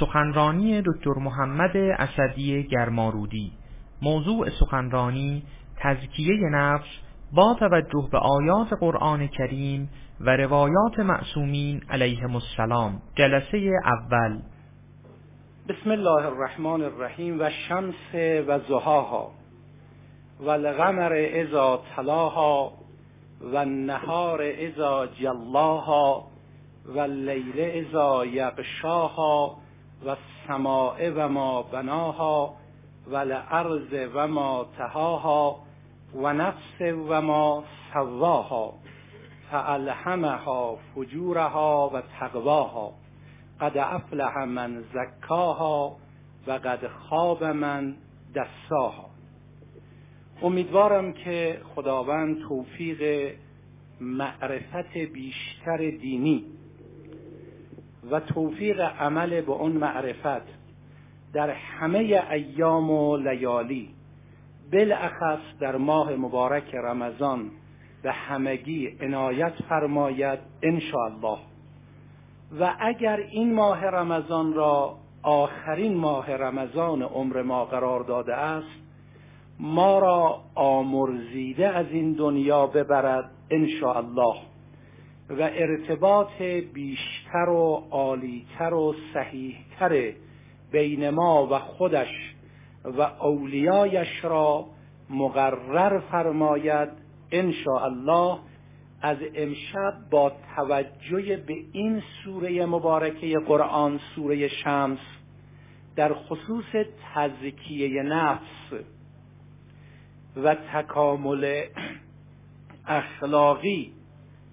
سخنرانی دکتر محمد اسدی گرمارودی. موضوع سخنرانی تزکیه نفس با توجه به آیات قرآن کریم و روایات معصومین علیهم السلام. جلسه اول. بسم الله الرحمن الرحیم و شمس و زهاها و القمر اذا تلاها و النهار اذا جلاها و اللیل اذا یغشاها و السماء و ما بناها و الارض و ما تهاها و نفس و ما سواها فالهمها فجورها و تقواها قد افلح من زکاها و قد خواب من دساها امیدوارم که خداوند توفیق معرفت بیشتر دینی و توفیق عمل به اون معرفت در همه ایام و لیالی بالاخص در ماه مبارک رمضان به همگی عنایت فرماید ان الله و اگر این ماه رمضان را آخرین ماه رمضان عمر ما قرار داده است ما را آمرزیده از این دنیا ببرد ان الله و ارتباط بیشتر و عالیتر و صحیحتر بین ما و خودش و اولیایش را مقرر فرماید ان الله از امشب با توجه به این سوره مبارکه قرآن سوره شمس در خصوص تزکیه نفس و تکامل اخلاقی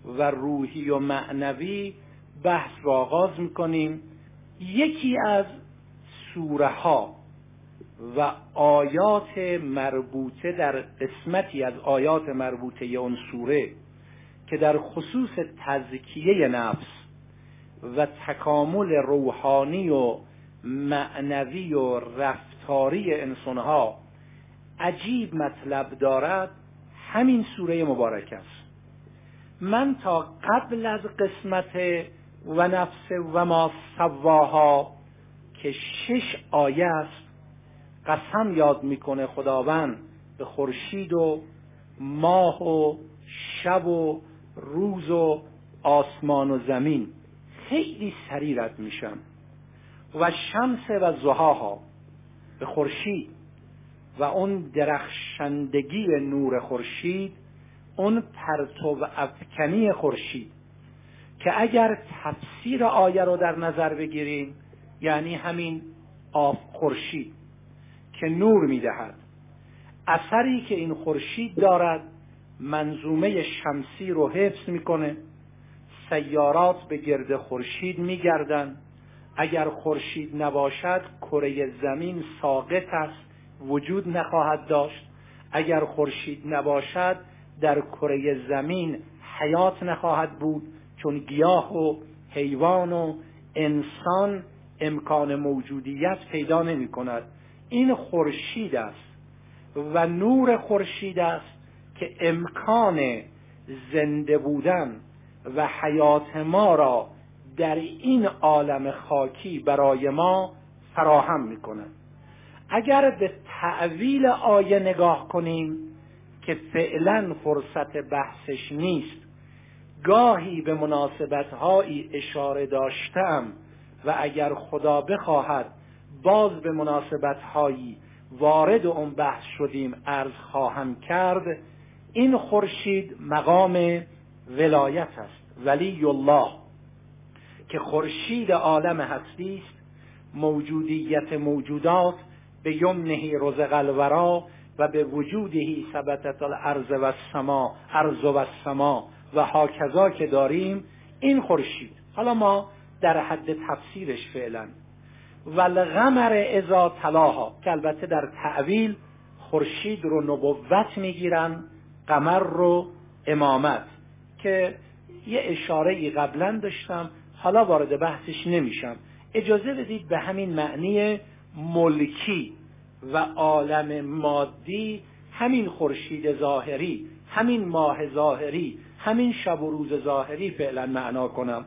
و روحی و معنوی بحث را آغاز می‌کنیم. یکی از سوره ها و آیات مربوطه در قسمتی از آیات مربوطه اون سوره که در خصوص تزکیه نفس و تکامل روحانی و معنوی و رفتاری انسانها عجیب مطلب دارد همین سوره مبارک است. من تا قبل از قسمت و نفس و ما سواها که شش آیه است قسم یاد می‌کنه خداوند به خورشید و ماه و شب و روز و آسمان و زمین. خیلی سریع رد میشم. و شمس و زهاها به خورشید و اون درخشندگی نور خورشید اون پرتو افکنی خورشید که اگر تفسیر آیه رو در نظر بگیریم یعنی همین آف خورشید که نور می‌دهد. اثری که این خورشید دارد منظومه شمسی رو حفظ می‌کنه سیارات به گرد خورشید میگردند اگر خورشید نباشد کره زمین ساقط است وجود نخواهد داشت. اگر خورشید نباشد در کره زمین حیات نخواهد بود چون گیاه و حیوان و انسان امکان موجودیت پیدا نمی کند. این خورشید است و نور خورشید است که امکان زنده بودن و حیات ما را در این عالم خاکی برای ما فراهم می کند. اگر به تعویل آیه نگاه کنیم که فعلا فرصت بحثش نیست. گاهی به مناسبتهایی اشاره داشتم و اگر خدا بخواهد باز به مناسبتهایی وارد اون بحث شدیم عرض خواهم کرد این خورشید مقام ولایت است ولی الله که خورشید عالم هستی است موجودیت موجودات به یمنه رزق الورا و به وجودهی ثبتت الارض و السما ارض و السما و هاکذا که داریم این خورشید. حالا ما در حد تفسیرش فعلا. و القمر اذا تلاها که البته در تعویل خورشید رو نبوت می‌گیرن قمر رو امامت. که یه اشاره ای قبلا داشتم حالا وارد بحثش نمیشم. اجازه بدید به همین معنی ملکی و عالم مادی همین خورشید ظاهری همین ماه ظاهری همین شب و روز ظاهری فعلا معنا کنم.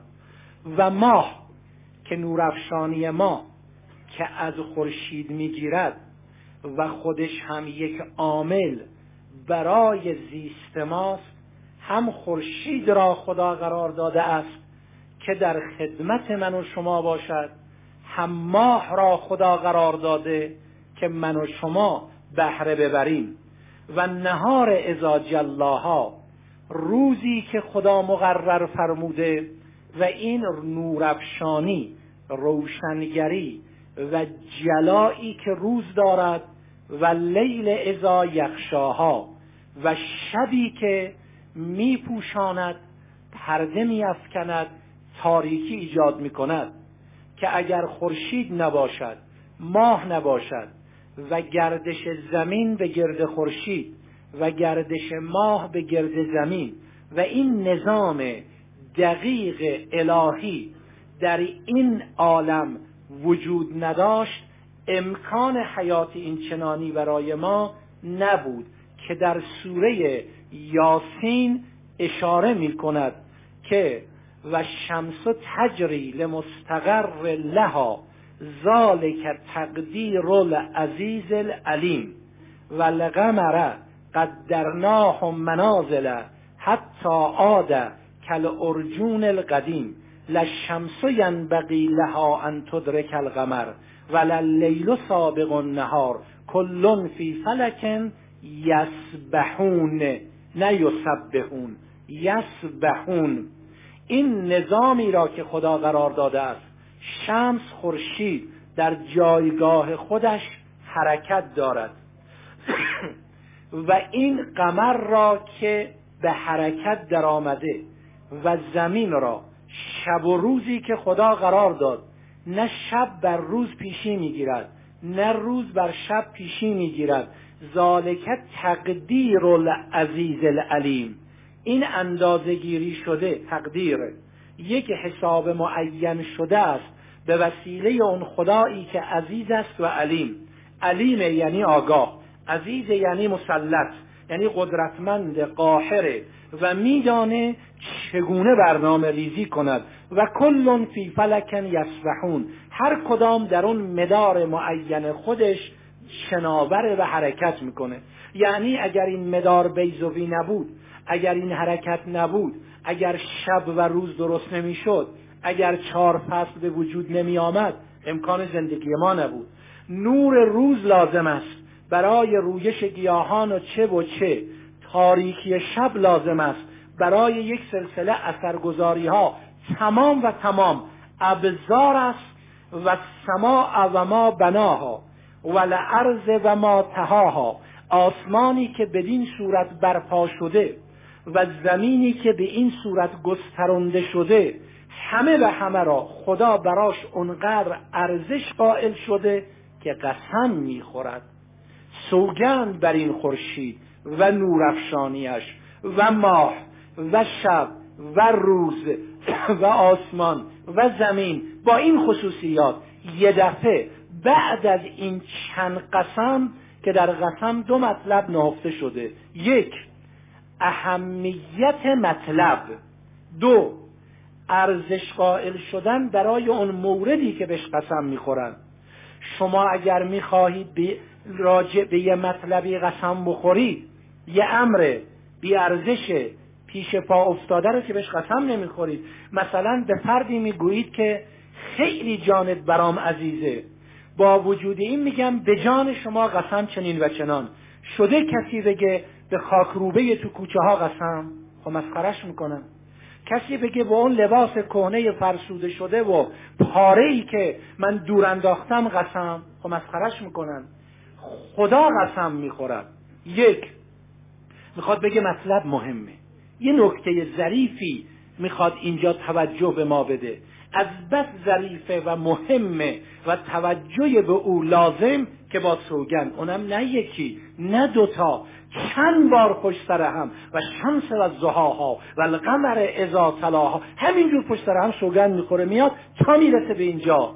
و ماه که نورافشانی ما که از خورشید می‌گیرد و خودش هم یک عامل برای زیست ماست هم خورشید را خدا قرار داده است که در خدمت من و شما باشد هم ماه را خدا قرار داده که من و شما بهره ببریم. و نهار ازا جلاها روزی که خدا مقرر فرموده و این نورافشانی روشنگری و جلایی که روز دارد و لیل ازا یخشاها و شبی که میپوشاند پرده میافکند تاریکی ایجاد می‌کند که اگر خورشید نباشد ماه نباشد و گردش زمین به گرد خورشید و گردش ماه به گرد زمین و این نظام دقیق الهی در این عالم وجود نداشت امکان حیات این چنانی برای ما نبود که در سوره یاسین اشاره می کند که و شمس تجری لمستقر لها ذالک تقدیر العزیز العلیم و القمر قدرناه منازل حتی عاد کل ارجون القدیم لشمس ینبغی لها ان تدرک القمر وللیل سابق النهار کل فی فلک یسبحون نه یسبحون یسبحون. این نظامی را که خدا قرار داده است شمس خورشید در جایگاه خودش حرکت دارد. و این قمر را که به حرکت در آمده و زمین را شب و روزی که خدا قرار داد نه شب بر روز پیشی می‌گیرد نه روز بر شب پیشی می‌گیرد. ذالک تقدیر العزیز العلیم. این اندازه گیری شده تقدیر یک حساب معین شده است به وسیله اون خدایی که عزیز است و علیم. علیم یعنی آگاه عزیز یعنی مسلط یعنی قدرتمند قاهره و میدانه چگونه برنامه ریزی کند و کلون فی فلکن یسبحون هر کدام در اون مدار معین خودش شناور و حرکت می‌کنه. یعنی اگر این مدار بیزوی نبود اگر این حرکت نبود اگر شب و روز درست نمی‌شد اگر چهار فصل به وجود نمی آمد امکان زندگی ما نبود. نور روز لازم است. برای رویش گیاهان و چه و چه. تاریکی شب لازم است. برای یک سلسله اثرگذاری ها تمام و تمام. ابزار است. و سما و ما بناها. و لعرض و ما تهاها. آسمانی که بدین صورت برپا شده. و زمینی که به این صورت گسترانده شده همه به همه را خدا براش اونقدر ارزش قائل شده که قسم می‌خورد. سوگند بر این خورشید و نورافشانیش و ماه و شب و روز و آسمان و زمین با این خصوصیات یه دفعه بعد از این چند قسم که در قسم دو مطلب نهفته شده. یک اهمیت مطلب. دو ارزش قائل شدن برای اون موردی که بهش قسم می‌خورن. شما اگر می‌خواهید راجع به یه مطلبی قسم بخورید یه امر بی ارزش پیش پا افتاده رو که بهش قسم نمی‌خورید. مثلا به فردی می‌گویید که خیلی جانت برام عزیزه. با وجود این میگم به جان شما قسم چنین و چنان. شده کسی بگه به خاک روبه تو کوچه ها قسم. خب مسخرش می‌کنم. کسی بگه با اون لباس کهنه فرسوده شده و پاره ای که من دور انداختم قسم. خب مسخرش می‌کنن خدا قسم می‌خورد. یک می‌خواد بگه مطلب مهمه. یه نکته ظریفی می‌خواد اینجا توجه به ما بده. از بس ظریفه و مهمه و توجه به او لازم که با سوگن اونم نه یکی نه دوتا. چند بار پشت سر هم و شمس و زهاها و القمر ازا تلاها. همینجور پشت سر هم سوگن می‌خوره میاد تا می‌رسه به اینجا.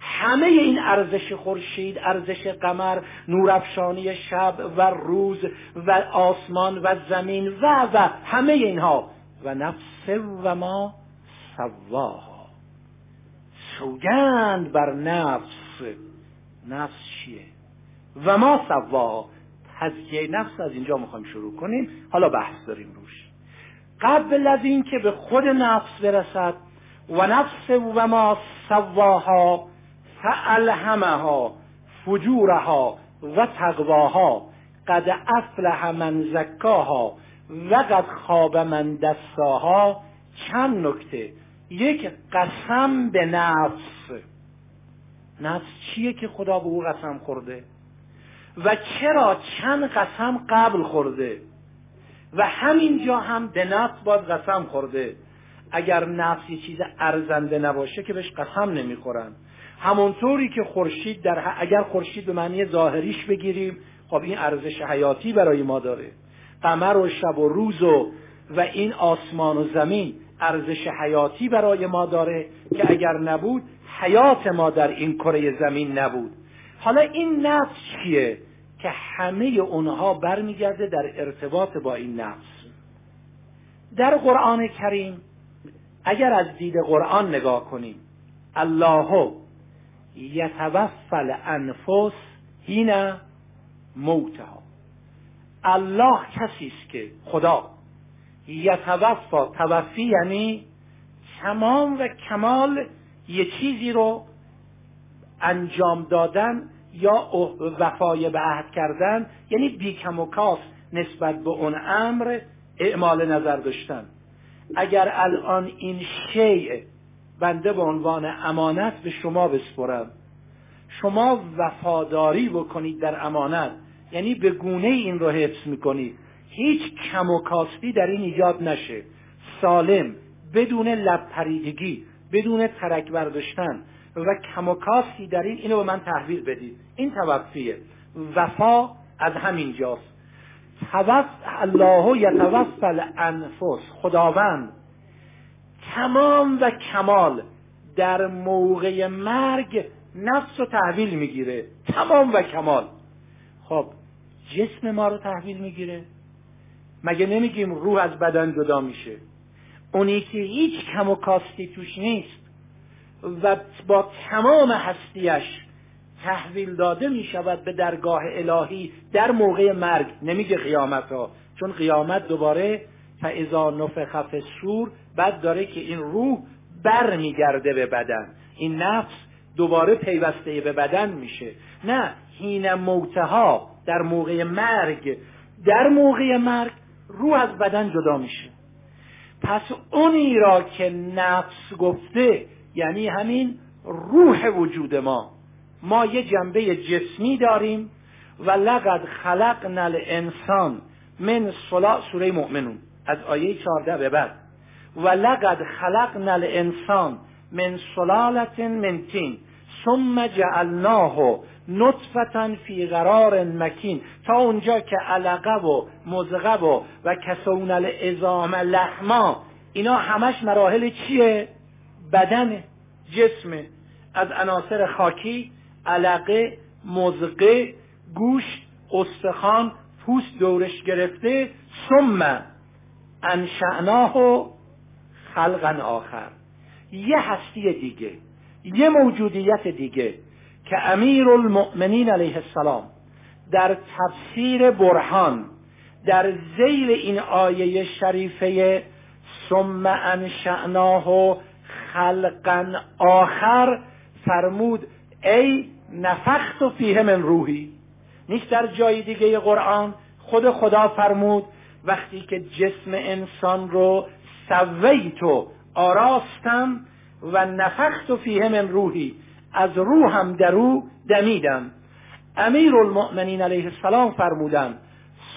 همه این ارزش خورشید ارزش قمر نورافشانی شب و روز و آسمان و زمین و و همه اینها. و نفس و ما سواها. سوگند بر نفس. نفس چیه؟ و ما سواها. تزکیه نفس از اینجا می‌خوایم شروع کنیم. حالا بحث داریم روش. قبل از اینکه به خود نفس برسد و نفس و ما سواها فالهمها فجورها و تقواها قد افلح من زکاها و قد خواب من دستاها چند نکته؟ یک قسم به نفس. نفس چیه که خدا به او قسم خورده؟ و چرا چند قسم قبل خورده و همینجا هم به نفس باید قسم خورده؟ اگر نفس یه چیز ارزنده نباشه که بهش قسم نمی‌خورن. همونطوری که خورشید در اگر خورشید به معنی ظاهریش بگیریم خب این ارزش حیاتی برای ما داره. قمر و شب و روز و و این آسمان و زمین ارزش حیاتی برای ما داره که اگر نبود حیات ما در این کره زمین نبود. حالا این نفس چیه؟ که همه اونها برمیگرده در ارتباط با این نفس. در قرآن کریم اگر از دید قرآن نگاه کنیم الله یتوفل انفس هین موتها. الله کسی است که خدا یتوفا توفی یعنی تمام و کمال یه چیزی رو انجام دادن یا وفای به عهد کردن یعنی بیکم و کاس نسبت به اون امر اعمال نظر داشتن. اگر الان این شیء بنده به عنوان امانت به شما بسپرم شما وفاداری بکنید در امانت یعنی به گونه این رو حفظ می‌کنید. هیچ کم و کاستی در این ایجاد نشه. سالم بدون لب پریدگی بدون ترک برداشتن و کم در این اینو به من تحویل بدید. این توفیه وفا از همین جاست. توف الله یتوفل انفس خداوند. تمام و کمال در موقع مرگ نفس رو تحویل می‌گیره. تمام و کمال. خب جسم ما رو تحویل می‌گیره. مگه نمیگیم روح از بدن جدا میشه؟ اونی که هیچ کم و کاستی توش نیست. و با تمام هستیش تحویل داده می شود به درگاه الهی در موقع مرگ. نمیگه قیامت ها. چون قیامت دوباره فاذا نفخ سور بعد داره که این روح بر میگرده به بدن. این نفس دوباره پیوسته به بدن میشه. نه هین موتها در موقع مرگ. در موقع مرگ روح از بدن جدا میشه. پس اونی را که نفس گفته یعنی همین روح وجود ما. ما یه جنبه جسمی داریم و لقد خلقنا الانسان من صلا سوره مؤمنون از آیه 14 به بعد. و لقد خلقنا الانسان من سلالت من تین ثم جعلناه نطفتا فی قرار مکین. تا اونجا که علقه و مزغه و و کسون الازام لحما. اینا همش مراحل چیه؟ بدن جسم از عناصر خاکی علقه مزقه گوشت استخوان پوست دورش گرفته ثم انشعناه خلقا آخر. یه هستی دیگه یه موجودیت دیگه که امیر المؤمنین علیه السلام در تفسیر برهان در زیل این آیه شریفه ثم انشعناه خلقا آخر فرمود ای نفخت فیه من روحی. نیست در جای دیگه قرآن خود خدا فرمود وقتی که جسم انسان رو سویت و آراستم و نفخت فیه من روحی از روحم در او دمیدم. امیر المؤمنین علیه السلام فرمودن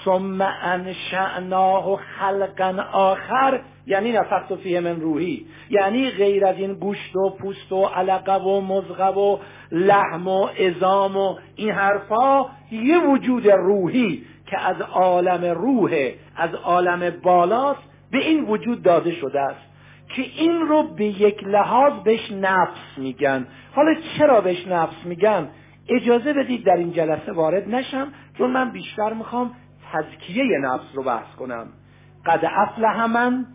ثم انشعناه خلقا آخر یعنی نفخت فیه من روحی یعنی غیر از این گوشت و پوست و علقه و مزغه و لحم و ازام و این حرفا یه وجود روحی که از عالم روح از عالم بالاست به این وجود داده شده است که این رو به یک لحاظ بهش نفس میگن. حالا چرا بهش نفس میگن؟ اجازه بدید در این جلسه وارد نشم چون من بیشتر می‌خوام تزکیه نفس رو بحث کنم. قد افلح من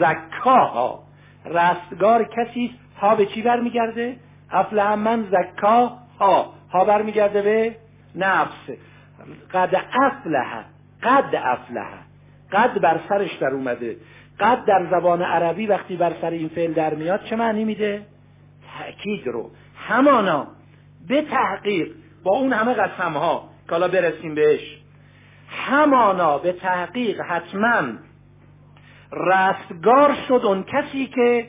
زکاها. رستگار کسی ها به چی برمیگرده؟ افلح من زکاها. ها برمیگرده به نفس. قد افلح قد افلح. قد بر سرش در اومده. قد در زبان عربی وقتی بر سر این فعل در میاد چه معنی میده؟ تأکید رو. همانا به تحقیق با اون همه قسم ها که حالا برسیم بهش. همانا به تحقیق حتما رستگار شد اون کسی که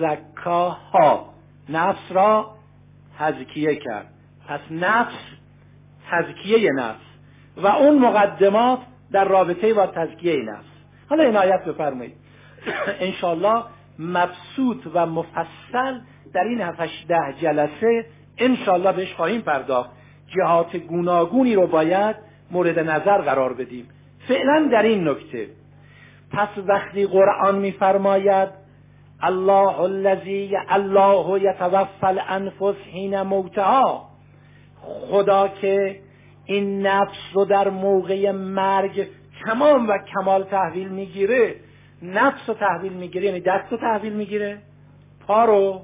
زکاها نفس را تزکیه کرد. پس نفس تزکیه نفس و اون مقدمات در رابطه با تزکیه نفس. حالا عنایت بفرمایید. انشالله مبسوط و مفصل در این هفتش ده جلسه انشالله بهش خواهیم پرداخت. جهات گوناگونی رو باید مورد نظر قرار بدیم. فعلا در این نکته پس وقتی قرآن میفرماید الله الذی الله یتوفى الانفس حین موتها خدا که این نفس رو در موقع مرگ تمام و کمال تحویل می‌گیره نفس رو تحویل می‌گیره یعنی دست رو تحویل می‌گیره پا رو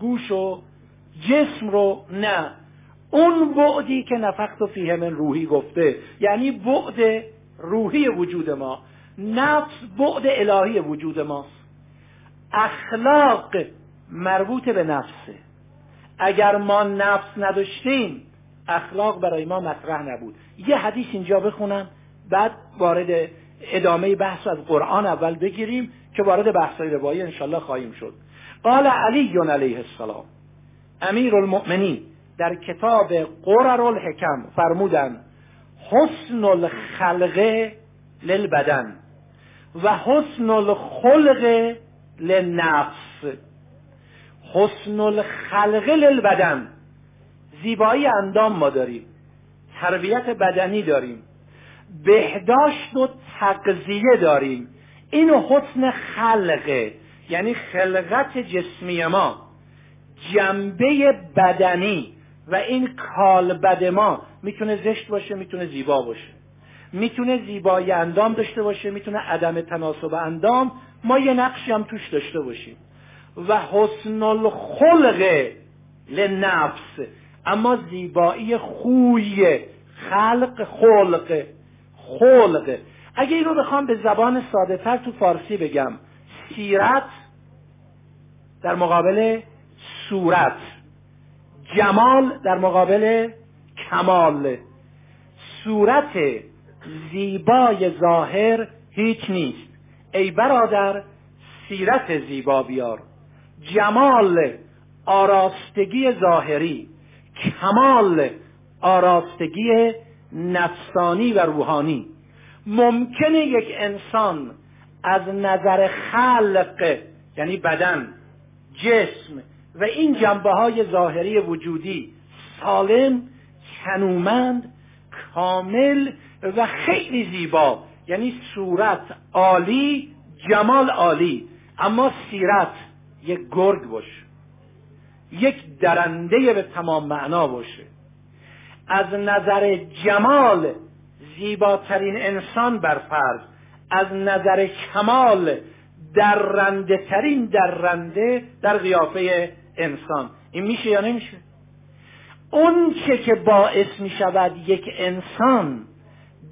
گوش و جسم رو نه. اون بعدی که نفخت و فیه من روحی گفته یعنی بعد روحی وجود ما. نفس بعد الهی وجود ماست. اخلاق مربوط به نفسه. اگر ما نفس نداشتیم اخلاق برای ما مطرح نبود. یه حدیث اینجا بخونم بعد وارد ادامه بحث از قرآن اول بگیریم که وارد بحثای روایی انشالله خواهیم شد. قال علی علیه السلام امیر المؤمنین در کتاب قرر الحکم فرمودن حسن الخلقه للبدن. و حسن الخلق للنفس. حسن الخلقه للبدن. زیبایی اندام ما داریم. تربیت بدنی داریم. بهداشت و تقضیه داریم. اینو حسن خلقه یعنی خلقت جسمی ما جنبه بدنی و این کالبد ما می‌تونه زشت باشه می‌تونه زیبا باشه. می‌تونه زیبایی اندام داشته باشه می‌تونه عدم تناسب اندام ما یه نقشی هم توش داشته باشیم. و حسن الخلق لنفس اما زیبایی خوی خلق خلق خلق. اگه این رو بخوام به زبان ساده تر تو فارسی بگم سیرت در مقابل صورت جمال در مقابل کمال. صورت زیبای ظاهر هیچ نیست. ای برادر سیرت زیبا بیار. جمال آراستگی ظاهری کمال آراستگی نفسانی و روحانی. ممکنه یک انسان از نظر خلق یعنی بدن جسم و این جنبه های ظاهری وجودی سالم کنومند کامل و خیلی زیبا. یعنی صورت عالی جمال عالی. اما سیرت یک گرگ باشه یک درنده به تمام معنا باشه. از نظر جمال زیباترین انسان بر فرض. از نظر کمال درنده ترین درنده در قیافه انسان. این میشه یا نمیشه؟ اون چه که باعث می شود یک انسان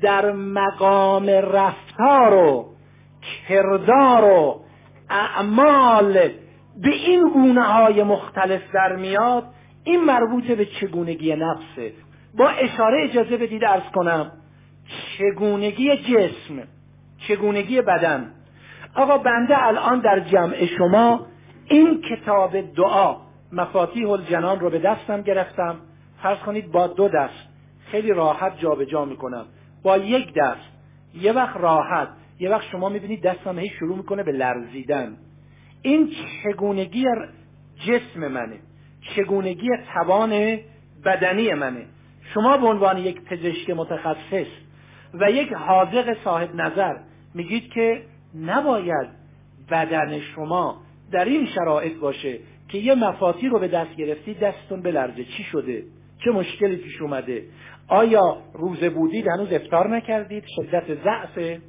در مقام رفتار و کردار و اعمال به این گونه های مختلف در میاد این مربوط به چگونگی نفسه. با اشاره اجازه بدید ارز کنم چگونگی جسم چگونگی بدن. آقا بنده الان در جمع شما این کتاب دعا مفاتیح الجنان رو به دستم گرفتم. فرض کنید با دو دست. خیلی راحت جابجا جا می‌کنم. با یک دست. یه وقت راحت یه وقت شما می‌بینید دستم هی شروع می‌کنه به لرزیدن. این چگونگی جسم منه. چگونگی توان بدنی منه. شما به عنوان یک پزشک متخصص و یک حاضق صاحب نظر میگید که نباید بدن شما در این شرایط باشه که یه مفاتی رو به دست گرفتی دستتون بلرزه چی شده؟ چه مشکلی پیش اومده؟ آیا روزه بودید هنوز افتار نکردید؟ شدت ضعفه؟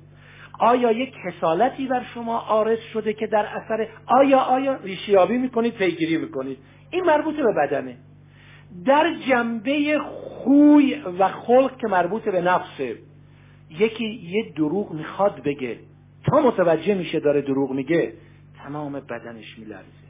آیا یک کسالتی بر شما آرز شده که در اثر آیا آیا ریشیابی می‌کنید پیگیری می‌کنید؟ این مربوط به بدنه. در جنبه خوی و خلق که مربوط به نفسه یکی یه دروغ می‌خواد بگه. تا متوجه میشه داره دروغ میگه تمام بدنش میلرزه.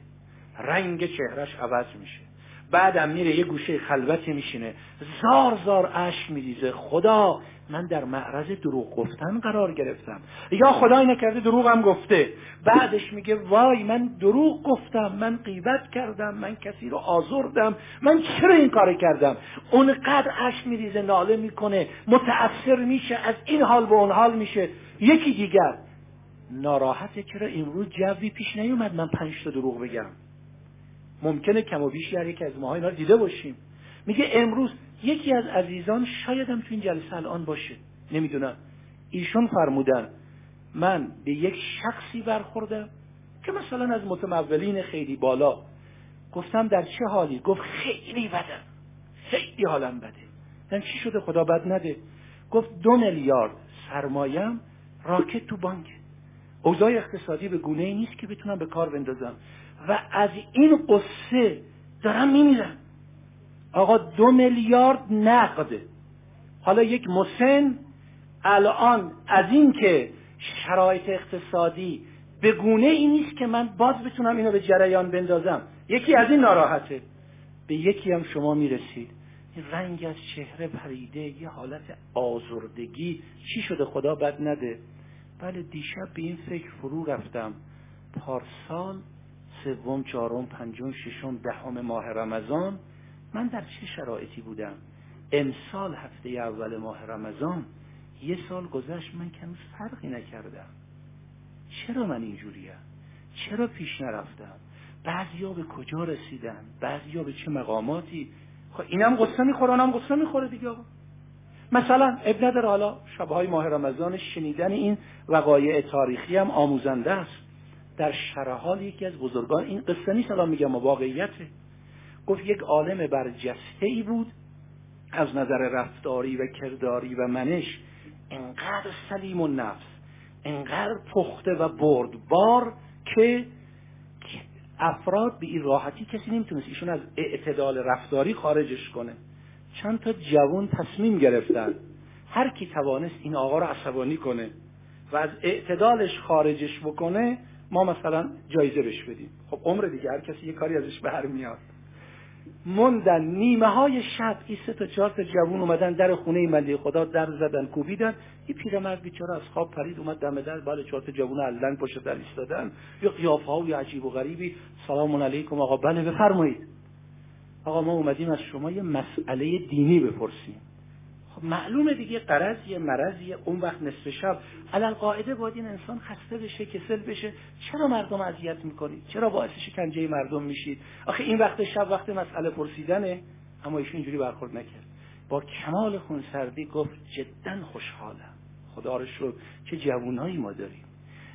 رنگ چهرش عوض میشه. بعدم میره یه گوشه خلوتی میشینه. زار زار اش میریزه. خدا من در معرض دروغ گفتن قرار گرفتم. یا خدای نکرده دروغم گفته. بعدش میگه وای من دروغ گفتم من غیبت کردم من کسی رو آزردم من چرا این کار کردم؟ اونقدر اش میریزه ناله می‌کنه متأثر میشه از این حال به اون حال میشه. یکی دیگر ناراحته چرا امروز جوی پیش نیومد من پنج تا دروغ بگم؟ ممکنه کم و بیش در یکی از ماها اینا دیده باشیم. میگه امروز یکی از عزیزان شاید هم تو این جلسه الان باشه. نمی‌دونم. ایشون فرمودن من به یک شخصی برخوردم که مثلا از متمولین خیلی بالا. گفتم در چه حالی؟ گفت خیلی بدم خیلی حالم بده. من چی شده؟ خدا بد نده. گفت دو میلیارد. سرمایم راکت تو بانک اوضاع اقتصادی به گونه ای نیست که بتونم به کار بندازم. و از این قصه دارم میمیرم. آقا دو میلیارد نقد حالا یک مسن الان از این که شرایط اقتصادی به گونه ای نیست که من باز بتونم اینو به جریان بندازم. یکی از این ناراحته. به یکی هم شما می‌رسید. رنگ از چهره پریده یه حالت آزردگی. چی شده؟ خدا بد نده. بله دیشب به این فکر فرو رفتم. پارسال سوم چهارم پنجم ششم دهم ماه رمضان من در چه شرایطی بودم؟ امسال هفته اول ماه رمضان یه سال گذشت من کمی فرقی نکردم. چرا من اینجوریم؟ چرا پیش نرفتم؟ بعضیا به کجا رسیدن؟ بعضیا به چه مقاماتی؟ خب اینم قصه می‌خوره اونم قصه می‌خوره دیگه آقا. مثلا ابن نداره حالا شبهای ماه رمضان شنیدن این وقایع تاریخی هم آموزنده است. در شرحال یکی از بزرگان این قصه نیست الان میگم واقعیته. گفت یک عالم برجسته ای بود از نظر رفتاری و کرداری و منش انقدر سلیم و نفس انقدر پخته و بردبار که افراد به این راحتی کسی نمی‌تونست ایشون از اعتدال رفتاری خارجش کنه. چند تا جوان تصمیم گرفتن. هر کی توانست این آقا رو عصبانی کنه و از اعتدالش خارجش بکنه ما مثلا جایزه بش بدیم. خب عمر دیگه هر کسی یه کاری ازش برمیاد. موندن نیمه های شب این سه تا چهار تا جوون اومدن در خونه ملی خدا در زدن کوبیدن. این پیرمرد بیچاره از خواب پرید اومد دم در بالا چهار تا جوون علن پشت در ایستادن. یا قیافه های عجیب و غریبی. سلام علیکم آقا. بله بفرمایید. آقا ما اومدیم از شما یه مسئله دینی بپرسیم. خب معلومه دیگه قرضیه مرضیه اون وقت نصف شب. علل قاعده باید این انسان خسته بشه کسل بشه. چرا مردم اذیت می‌کنید؟ چرا باعث شکنجه مردم میشید؟ آخه این وقت شب وقت مسئله پرسیدنه اما ایشون اینجوری برخورد نکرد. با کمال خونسردی گفت جدا خوشحالم. خدا رو شد چه جوونایی ما داریم.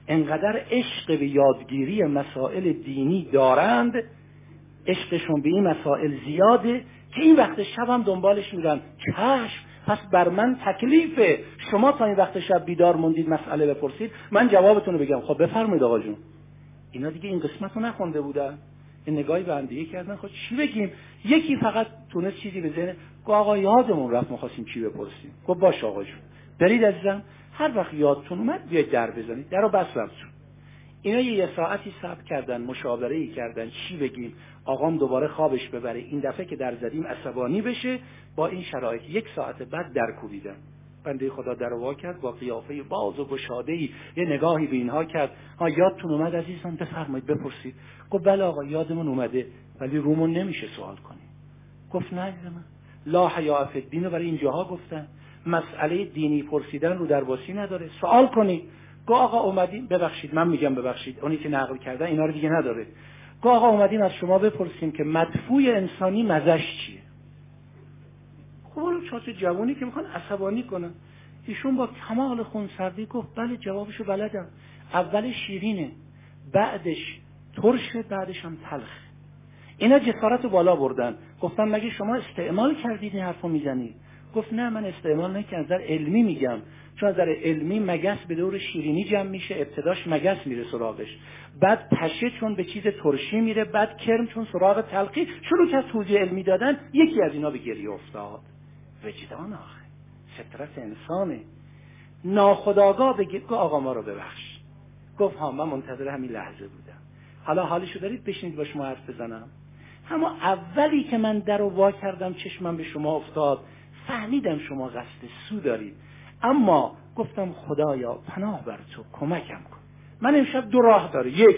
انقدر عشق به یادگیری مسائل دینی دارند عشقشون به این مسائل زیاده که این وقت شب هم دنبالش میرن. چشم. پس بر من تکلیفه. شما تا این وقت شب بیدار موندید مسئله بپرسید. من جوابتون رو بگم. خب بفرمایید آقا جون. اینا دیگه این قسمت رو نخونده بودن. این نگاهی به هم دیگه کردن. خب چی بگیم؟ یکی فقط تونست چیزی به ذهن گفت آقا یادمون رفت می‌خواستیم چی بپرسیم. گفت باش آقا جون. برید عزیزم. هر وقت یادتون اومد بیاید در بزنید. در رو بس اینا یه ساعتی صبر کردن مشاوره ای کردن چی بگیم؟ آقام دوباره خوابش ببره. این دفعه که در زدیم عصبانی بشه با این شرایط یک ساعت بعد در کوبیدن. بنده خدا در وا کرد با قیافه باز و گشاده ای یه نگاهی به اینها کرد. ها یادتون اومد عزیزان؟ بفرمایید بپرسید. گفت بله آقا یادمون اومده ولی رومون نمیشه سوال کنیم. گفت نه من. لا حیا دین برای اینجاها گفتن. مسئله دینی پرسیدن رو در واسی نداره. سوال کنید. گو آقا اومدیم ببخشید من میگم ببخشید اونی که نقل کردن اینا رو دیگه نداره. گو آقا اومدیم از شما بپرسیم که مدفوع انسانی مزش چیه؟ خب اون چهار جوانی که می‌خوان عصبانی کنن. ایشون با کمال خونسردی گفت بله جوابشو بلدم. اول شیرینه بعدش ترشه بعدش هم تلخ اینا جسارت بالا بردن. گفتن مگه شما استعمال کردید این حرفو می‌زنید؟ گفت نه من استعمال نه که نظر علمی میگم. چون نظر علمی مگس به دور شیرینی جمع میشه ابتداش مگس میره سراغش. بعد پشه چون به چیز ترشی میره بعد کرم چون سراغ تلقی شروع که از توضیح علمی دادن یکی از اینا به گریه افتاد. وجدان آخه فطرت انسانه. ناخداگاه بگید که آقا ما رو ببخش. گفت ها من منتظر همین لحظه بودم. حالا حالشو دارید بشینید با شما حرف بزنم. اما اولی که من در وا کردم چشمم به شما افتاد. فهمیدم شما قصد سو دارید. اما گفتم خدایا پناه بر تو کمکم کن. من امشب دو راه داره یک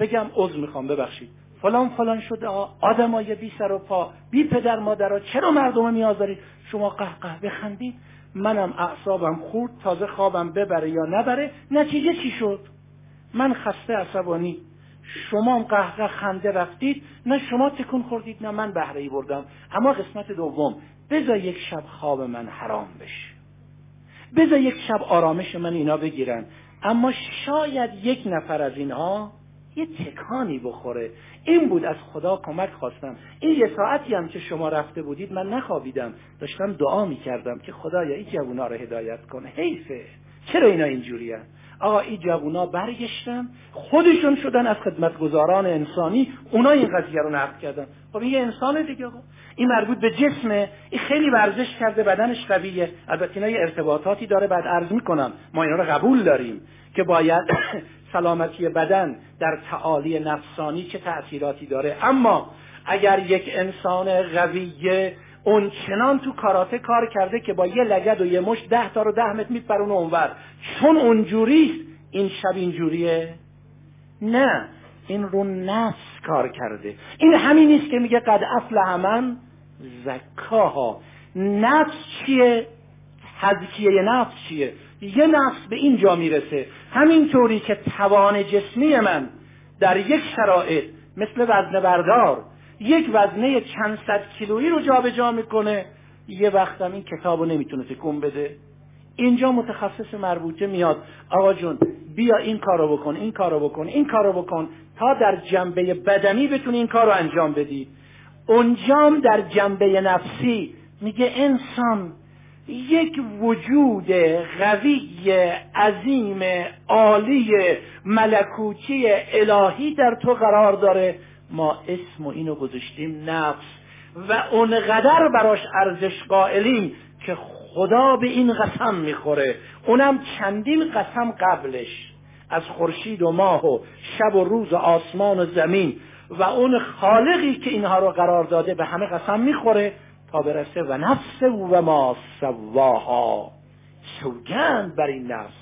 بگم عذر می‌خوام ببخشید. فلان فلان شده آدمای بی سر و پا بی پدر مادرها چرا مردم میآزارید شما قهقه بخندید. منم اعصابم خورد تازه خوابم ببره یا نبره نتیجه چی شد؟ من خسته عصبانی. شما هم قهقه خنده رفتید نه شما تکون خوردید نه من بهره ای بردم. اما قسمت دوم بذار یک شب خواب من حرام بشه. بذار یک شب آرامش من اینا بگیرن. اما شاید یک نفر از اینها یه تکانی بخوره. این بود از خدا کمک خواستم. این یه ساعتی هم که شما رفته بودید من نخوابیدم. داشتم دعا می‌کردم که خدایا این جوونا رو هدایت کنه حیفه. چرا اینا اینجوری آقا این جوونا برگشتن خودشون شدن از خدمتگزاران انسانی اونا این قضیه رو نقد کردن. خب این یه انسان دیگه آقا. این مربوط به جسمه. این خیلی ورزش کرده بدنش قویه. البته اینا یه ارتباطاتی داره بعد عرض می‌کنم ما اینا رو قبول داریم که باید سلامتی بدن در تعالی نفسانی چه تأثیراتی داره. اما اگر یک انسان قویه اون چنان تو کاراته کار کرده که با یه لگد و یه مش ده تا رو ده متر میپرونه اونور. چون اونجوریست این شب اینجوریه؟ نه. این رو نفس کار کرده. این همین نیست که میگه قد افلح من زکاها. نفس چیه؟ تزکیه نفس چیه؟ یه نفس به اینجا می‌رسه. همینطوری که توان جسمی من در یک شرایط مثل وزن بردار یک وزنه چند صد کیلویی رو جابجا جا می‌کنه. یه وقتم این کتاب رو نمی‌تونه تکون بده. اینجا متخصص مربوطه میاد. آقا جون بیا این کارو بکن این کارو بکن این کارو بکن تا در جنبه بدنی بتونی این کار رو انجام بدی. اونجام در جنبه نفسی میگه انسان یک وجود قوی عظیم عالی ملکوتی الهی در تو قرار داره. ما اسم و اینو گذاشتیم نفس. و اونقدر براش ارزش قائلیم که خدا به این قسم می‌خوره. اونم چندین قسم قبلش. از خورشید و ماه و شب و روز و آسمان و زمین. و اون خالقی که اینها رو قرار داده به همه قسم می‌خوره تا برسه و نفس و ما سواها. سوگند بر این نفس.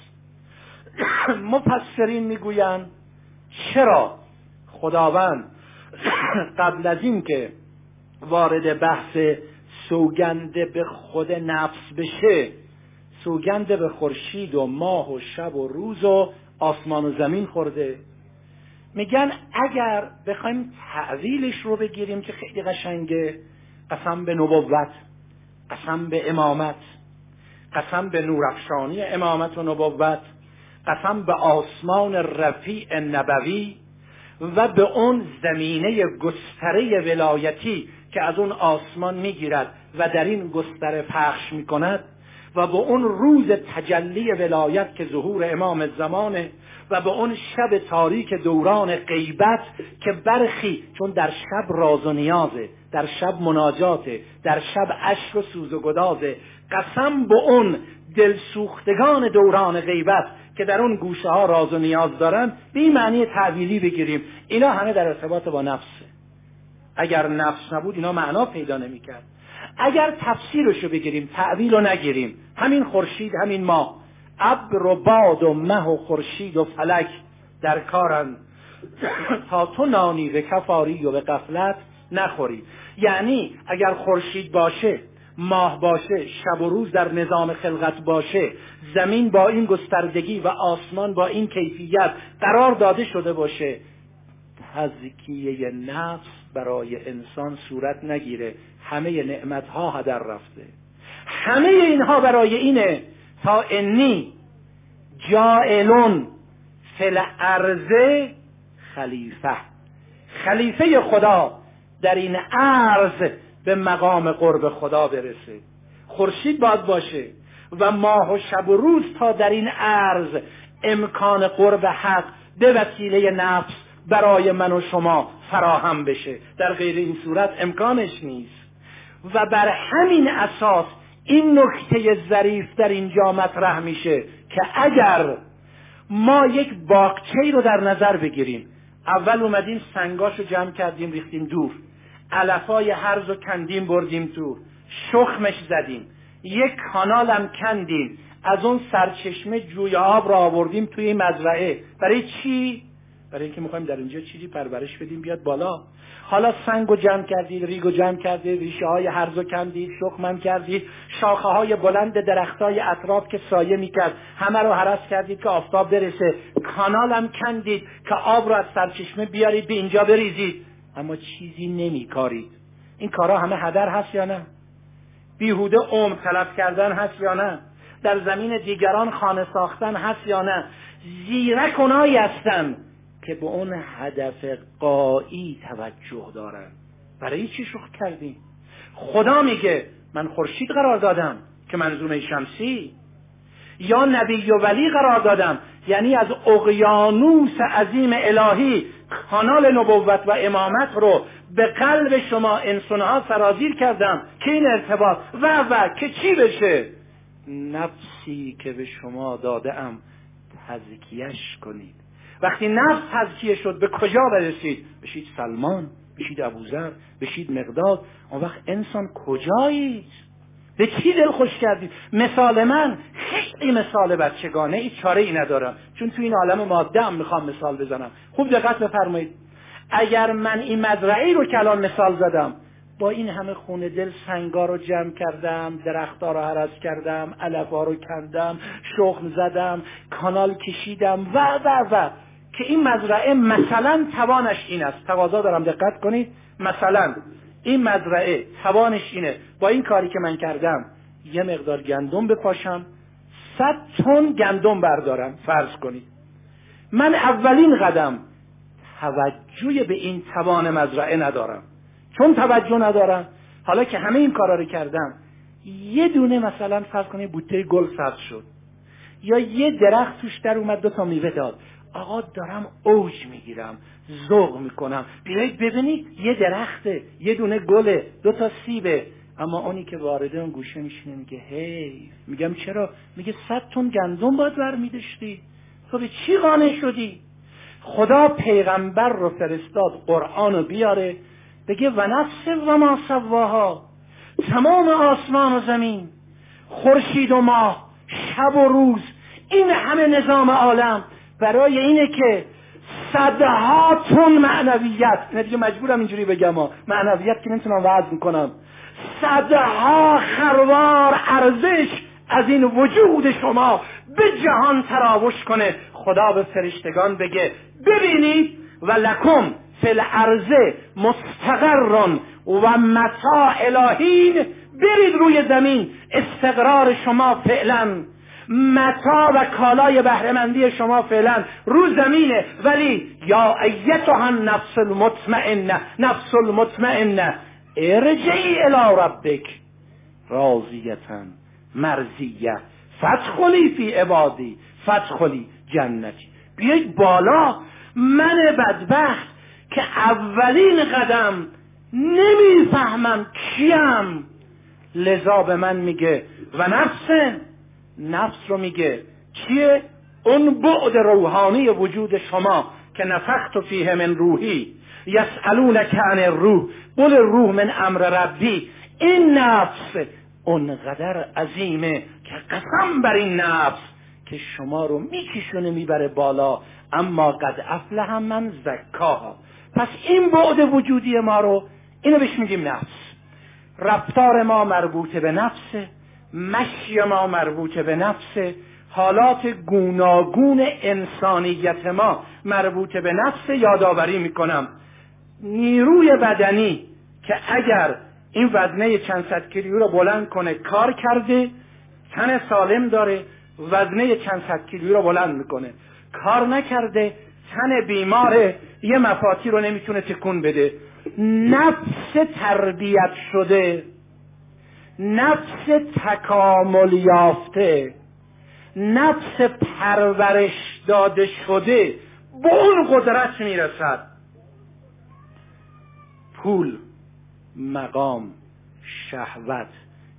مفسرین می‌گویند چرا خداوند قبل از این که وارد بحث سوگنده به خود نفس بشه سوگنده به خورشید و ماه و شب و روز و آسمان و زمین خورده. میگن اگر بخوایم تعویلش رو بگیریم که خیلی قشنگه قسم به نبوت قسم به امامت قسم به نورافشانی امامت و نبوت قسم به آسمان رفیع نبوی و به اون زمینه گستره ولایتی که از اون آسمان می‌گیرد و در این گستره پخش می‌کند و به اون روز تجلی ولایت که ظهور امام زمانه و به اون شب تاریک دوران غیبت که برخی چون در شب راز و نیازه در شب مناجاته در شب عشق و سوز و گدازه قسم به اون دلسوختگان دوران غیبت که در اون گوشه ها راز و نیاز دارن به این معنی تعویلی بگیریم. اینا همه در ارتباط با نفسه. اگر نفس نبود اینا معنا پیدا نمی‌کرد. اگر تفسیرشو بگیریم تعویل رو نگیریم. همین خورشید همین ما. ابر و باد و مه و خورشید و فلک در کارن. تا تو نانی به کفاری و به قفلت نخوری. یعنی اگر خورشید باشه ماه باشه شب و روز در نظام خلقت باشه زمین با این گستردگی و آسمان با این کیفیت قرار داده شده باشه تزکیه نفس برای انسان صورت نگیره. همه نعمت ها هدر رفته. همه اینها برای اینه تا انی جائلون فل ارزه خلیفه. خلیفه خدا در این عرض به مقام قرب خدا برسه. خورشید باید باشه و ماه و شب و روز تا در این عرض امکان قرب حق به وسیله نفس برای من و شما فراهم بشه. در غیر این صورت امکانش نیست. و بر همین اساس این نکته ظریف در اینجا مطرح میشه که اگر ما یک باغچه رو در نظر بگیریم اول اومدیم سنگاشو جمع کردیم ریختیم دور. علفای هرز و کندیم بردیم تو. شخمش زدیم. یک کانالم کندیم. از اون سرچشمه جوی آب را آوردیم توی مزرعه. برای چی؟ برای اینکه می‌خوایم در اینجا چیزی پرورش بدیم بیاد بالا. حالا سنگ و جمع کردید ریگ و جمع کردید ریشه های هرز و کندید شخمم کردید. شاخه های بلند درخت های اطراف که سایه می‌کرد. همه رو حرس کردید که آفتاب برسه. کانالم کندید که آب رو از سرچشمه بیارید به اینجا بریزید. اما چیزی نمیکارید این کارا همه هدر هست یا نه؟ بیهوده عمر تلف کردن هست یا نه؟ در زمین دیگران خانه ساختن هست یا نه؟ زیرک اونایی هستن که به اون هدف قایی توجه دارن. برای چی شوخ کردیم خدا میگه من خورشید قرار دادم که منظومه شمسی یا نبی و ولی قرار دادم یعنی از اقیانوس عظیم الهی کانال نبوت و امامت رو به قلب شما انسانها سرازیر کردم که این ارتباط و و که چی بشه؟ نفسی که به شما داده ام تزکیش کنید. وقتی نفس تزکیه شد به کجا برسید؟ بشید سلمان بشید ابوذر بشید مقداد. اون وقت انسان کجایید به چی دل خوش کردید مثال من خیلی مثال بچگانه ای چاره ای ندارم. چون تو این عالم ماده هم می‌خوام مثال بزنم. خوب دقت بفرمایید. اگر من این مزرعه رو کلان مثال زدم با این همه خونه دل سنگا رو جمع کردم درختها رو حرس کردم علفا رو کندم شخم زدم کانال کشیدم و و و. که این مزرعه مثلا توانش این است. تقاضا دارم دقت کنید. مثلا. این مزرعه توانش اینه. با این کاری که من کردم یه مقدار گندم بپاشم صد تن گندم بردارم. فرض کنید. من اولین قدم توجه به این توان مزرعه ندارم. چون توجه ندارم حالا که همه این کارا رو کردم یه دونه مثلا فرض کنید بوته گل سبز شد. یا یه درخت توش در اومد دو تا میوه داد. آقا دارم اوج می‌گیرم. ذوق می‌کنم. بیایید ببینید یه درخته یه دونه گله دو تا سیبه اما اونی که وارد اون گوشه میشینه میگه هی. میگم چرا؟ میگه صد تون گندم باید برمیداشتی. تو به چی قانع شدی؟ خدا پیغمبر رو فرستاد قرآن رو بیاره. بگه و نفس و ما سواها. تمام آسمان و زمین. خورشید و ماه شب و روز. این همه نظام عالم. برای اینه که صدها تون معنویت. نه دیگه مجبورم اینجوری بگم معنویت که نمی‌تونم وزن کنم صدها خروار ارزش از این وجود شما به جهان تراوش کنه. خدا به فرشتگان بگه ببینید و لکم فی الارض مستقرن و متا الهین. برید روی زمین. استقرار شما فعلا. متا و کالای بهرهمندی شما فعلا رو زمینه ولی یا ایتها النفس المطمئنه نفس المطمئنه ارجعی الى ربک راضیتا مرزیه فتخلی فی عبادی فتخلی جنتی. بیایید بالا من بدبخت که اولین قدم نمی‌فهمم کیم. لذا به من میگه و نفسن. نفس رو میگه. چیه؟ اون بعد روحانی وجود شما که نفخت فیه من روحی. یسالونک عن الروح. قل روح من امر ربی. این نفس اونقدر عظیمه که قسم بر این نفس که شما رو میکشونه می‌بره بالا. اما قد افلح من زکاها. پس این بعد وجودی ما رو اینو بهش میگیم نفس. رفتار ما مربوط به نفسه. مشی ما مربوط به نفس حالات گوناگون انسانیت ما مربوط به نفس یادآوری می‌کنم. نیروی بدنی که اگر این وزنه چند صد کیلو رو بلند کنه کار کرده تن سالم داره وزنه چند صد کیلو رو بلند می‌کنه. کار نکرده تن بیماره یه مفاتی رو نمی‌تونه تکون بده. نفس تربیت شده. نفس تکامل یافته نفس پرورش داده شده به اون قدرت می‌رسد. پول مقام شهوت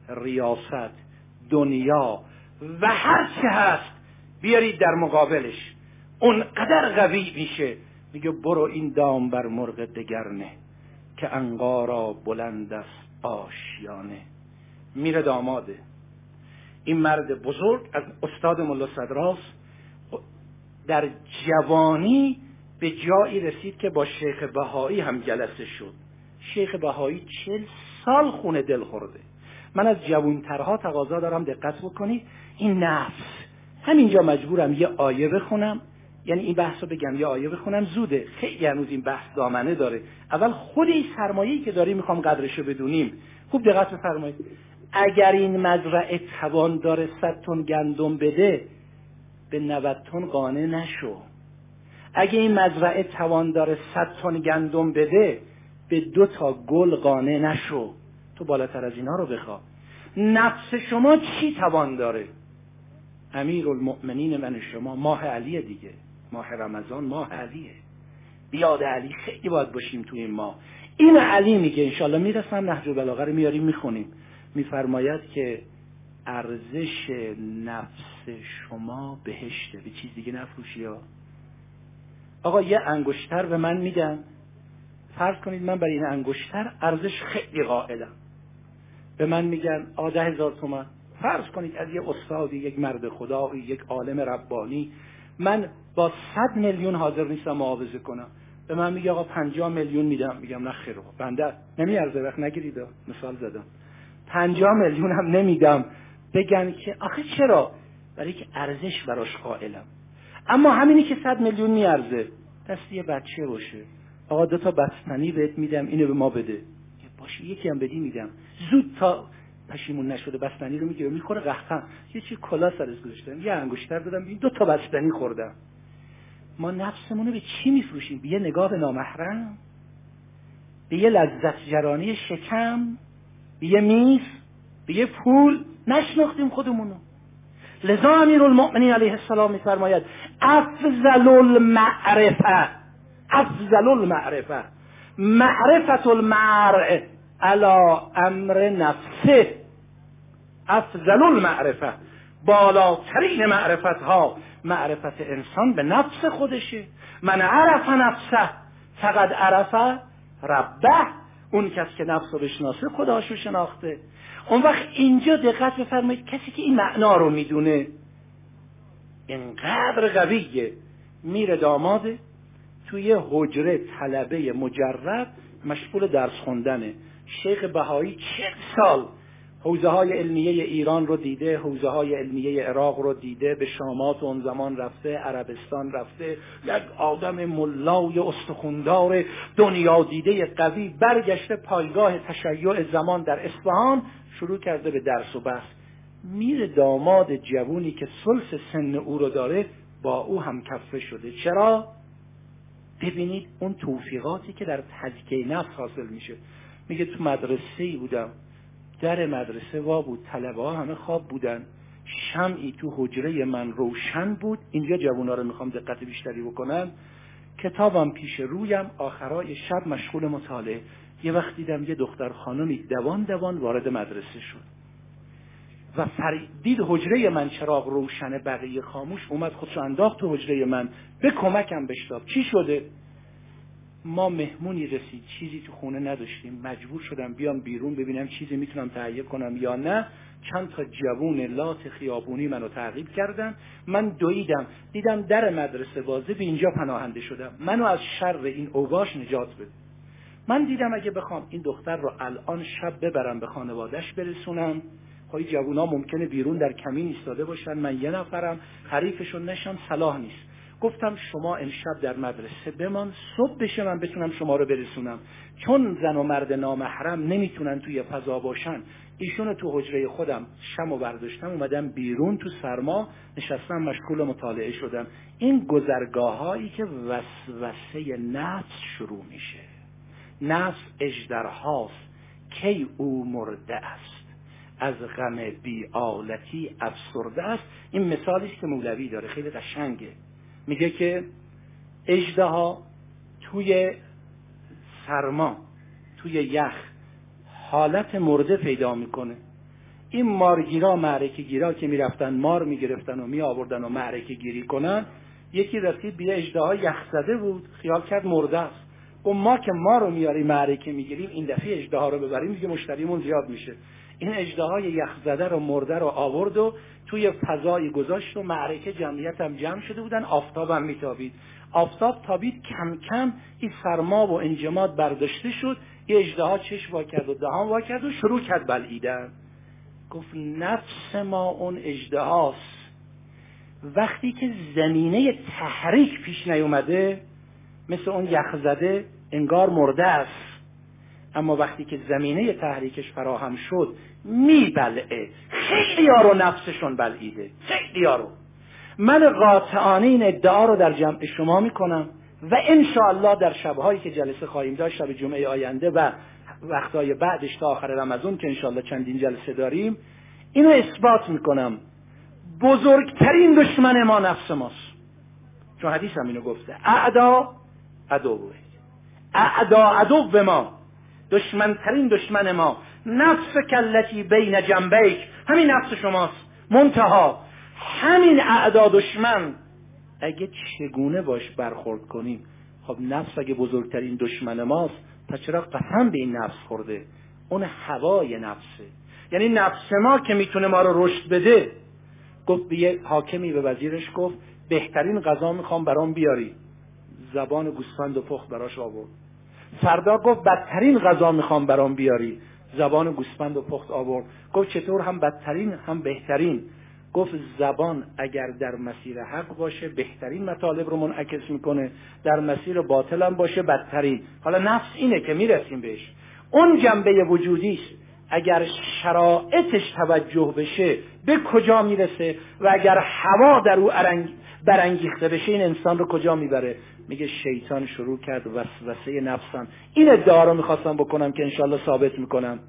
ریاست دنیا و هر چه هست بیارید در مقابلش. اونقدر قوی میشه. میگه برو این دام بر مرغ دگرنه که انقارا بلند است آشیانه. میره داماده این مرد بزرگ از استاد ملا صدراس در جوانی به جایی رسید که با شیخ بهایی هم جلسه شد. شیخ بهایی چل سال خونه دل خورده. من از جوانترها تقاضا دارم دقت بکنید. این نفس. همینجا مجبورم یه آیه بخونم. یعنی این بحث رو بگم یه آیه بخونم. زوده. خیلی هنوز این بحث دامنه داره. اول خود این سرمایه‌ای که داریم می‌خوام قدرشو بدونیم. خوب دقت بفرمایید. اگر این مزرعه توان داره صد تن گندم بده به 90 تن قانع نشو. اگه این مزرعه توان داره صد تن گندم بده به دو تا گل قانع نشو. تو بالاتر از اینا رو بخوا. نفس شما چی توان داره؟ امیر المؤمنین من شما ماه علیه دیگه. ماه رمضان ماه علیه. بیاد علی خیلی باید باشیم توی این ماه. این علی میگه انشالله می‌رسم نهج بلاغه رو میاریم می‌خونیم. میفرماید که ارزش نفس شما بهشته. به چیز دیگه نفروشی ها. آقا یه انگشتر به من میدن. فرض کنید من برای این انگشتر ارزش خیلی قائلم. به من میگن آده هزار تومن فرض کنید از یه استادی یک مرد خدایی یک عالم ربانی من با صد میلیون حاضر نیستم معاوضه کنم. به من میگه آقا پنجاه میلیون میدم. میگم نه خیر بنده نمیارزه وقت نگیرید. مثال زدم. پنجاه میلیون هم نمیدم. بگن که آخه چرا؟ برای که ارزش براش قائلم. اما همینی که صد میلیون میارزه دست یه بچه باشه. آقا دو تا بستنی بهت میدم اینو به ما بده. باشه یکی هم بدی میدم. زود تا پشیمون نشده بستنی رو می‌گیره می‌خوره قهقم یه چی کلا سرش گذاشتم. یه انگشتر دادم دو تا بستنی خوردم. ما نفسمون رو به چی میفروشیم؟ به یه نگاه به نامحرم؟ به یه لذت جرانی شکم؟ به یه میز به یه پول نشناختیم خودمونو. لذا امیر المؤمنین علیه السلام میفرماید افضل المعرفه افضل المعرفه معرفت المرء علا امر نفسه. افضل المعرفه بالاترین معرفت ها معرفت انسان به نفس خودشه. من عرف نفسه فقط عرف ربه. اون کس که نفس رو بشناسه خداشو شناخته. اون وقت اینجا دقت بفرمایید کسی که این معنا رو می‌دونه اینقدر قویه. میره داماده توی حجره طلبه مجرد مشغول درس خوندنه. شیخ بهایی چه سال حوزه های علمیه ایران رو دیده حوزه های علمیه عراق رو دیده به شامات اون زمان رفته عربستان رفته یک آدم ملای استخوندار دنیا دیده قوی برگشته پایگاه تشیع زمان در اصفهان شروع کرده به درس و بحث. میره داماد جوونی که سلس سن او رو داره با او هم کفه شده. چرا؟ ببینید اون توفیقاتی که در تزکیه نفس حاصل میشه. میگه تو مدرسه ای بودم. در مدرسه وا بود طلبه ها همه خواب بودن. شمعی تو حجره من روشن بود. اینجا جوونا رو می‌خوام دقت بیشتری بکنم. کتابم پیش رویم. آخرای شب مشغول مطالعه. یه وقت دیدم یه دختر خانمی دوان دوان وارد مدرسه شد. و دید حجره من چراغ روشن بقیه خاموش اومد خودشو انداخت تو حجره من. به کمکم بشتاب. چی شده؟ ما مهمونی رسید چیزی تو خونه نداشتیم. مجبور شدم بیام بیرون ببینم چیزی می‌تونم تهیه کنم یا نه. چند تا جوون لات خیابونی منو تعقیب کردن. من دویدم دیدم در مدرسه بازه به اینجا پناهنده شدم. منو از شر این اوباش نجات بده. من دیدم اگه بخوام این دختر رو الان شب ببرم به خانوادهش برسونم. های جوونا ممکنه بیرون در کمین ایستاده باشن. من یه نفرم حریفشون نشم صلاح نیست. گفتم شما امشب در مدرسه بمان صبح بشه من بتونم شما رو برسونم. چون زن و مرد نامحرم نمی‌تونن توی فضا باشن. ایشون تو حجره خودم شم و برداشتم اومدم بیرون تو سرما نشستم مشغول مطالعه شدم. این گذرگاه هایی که وسوسه نفس شروع میشه. نفس اجدرهاست کی او مرده است؟ از غم بیالتی افسرده است. این مثالی که مولوی داره خیلی قشنگه. میگه که اجده توی سرما توی یخ حالت مرده پیدا می‌کنه. این مارگیرا معرکه گیرا که می‌رفتن مار می‌گرفتن و می آوردن و معرکه گیری کنن یکی رسید بیه اجده یخ زده بود خیال کرد مرده است. و ما که ما رو میاریم معرکه می‌گیریم این دفعه اجده رو ببریم دیگه مشتریمون زیاد میشه. این اجده های یخزده رو مرده رو آورد و توی فضای گذاشت و معرکه جمعیت هم جمع شده بودن آفتاب هم میتابید. آفتاب تابید کم کم این سرما و انجماد برداشته شد. یه اجده چشم وا کرد و دهان وا کرد و شروع کرد بلعیدن. گفت نفس ما اون اجده وقتی که زمینه تحریک پیش نیومده مثل اون یخزده انگار مرده است. اما وقتی که زمینه تحریکش فراهم شد میبلعه. خیلی رو نفسشون بلعیده. خیلی رو من قاطعانه این ادعا رو در جمع شما می‌کنم و انشاءالله در شبهایی که جلسه خواهیم داشت شب جمعه آینده و وقتهای بعدش تا آخر رمضان که انشاءالله چندین جلسه داریم اینو اثبات می‌کنم. بزرگترین دشمن ما نفس ماست. چون حدیث هم اینو گفته. اعدا عدوه. اعدا عدو ما. دشمنترین دشمن ما. نفس کلتی بین جنبیک. همین نفس شماست. منتها. همین اعدا دشمن. اگه چگونه باش برخورد کنیم؟ خب نفس اگه بزرگترین دشمن ماست تا چرا قسم به این نفس خورده؟ اون هوای نفسه. یعنی نفس ما که می‌تونه ما رو رشد بده. گفت به یه حاکمی به وزیرش گفت بهترین غذا می‌خوام برام بیاری. زبان گوسفند و پخت براش آورد. فردا گفت بدترین غذا می‌خوام برام بیاری. زبان گوسفند و پخت آورد. گفت چطور هم بدترین هم بهترین. گفت زبان اگر در مسیر حق باشه بهترین مطالب رو منعکس می‌کنه. در مسیر باطل هم باشه بدترین. حالا نفس اینه که می‌رسیم بهش. اون جنبه وجودی است. اگر شرایطش توجه بشه به کجا می‌رسه؟ و اگر هوا در او برانگیخته بشه این انسان رو کجا می‌بره؟ میگه شیطان شروع کرد وسوسه نفسم. این ادعا رو می‌خواستم بکنم که انشالله ثابت می‌کنم.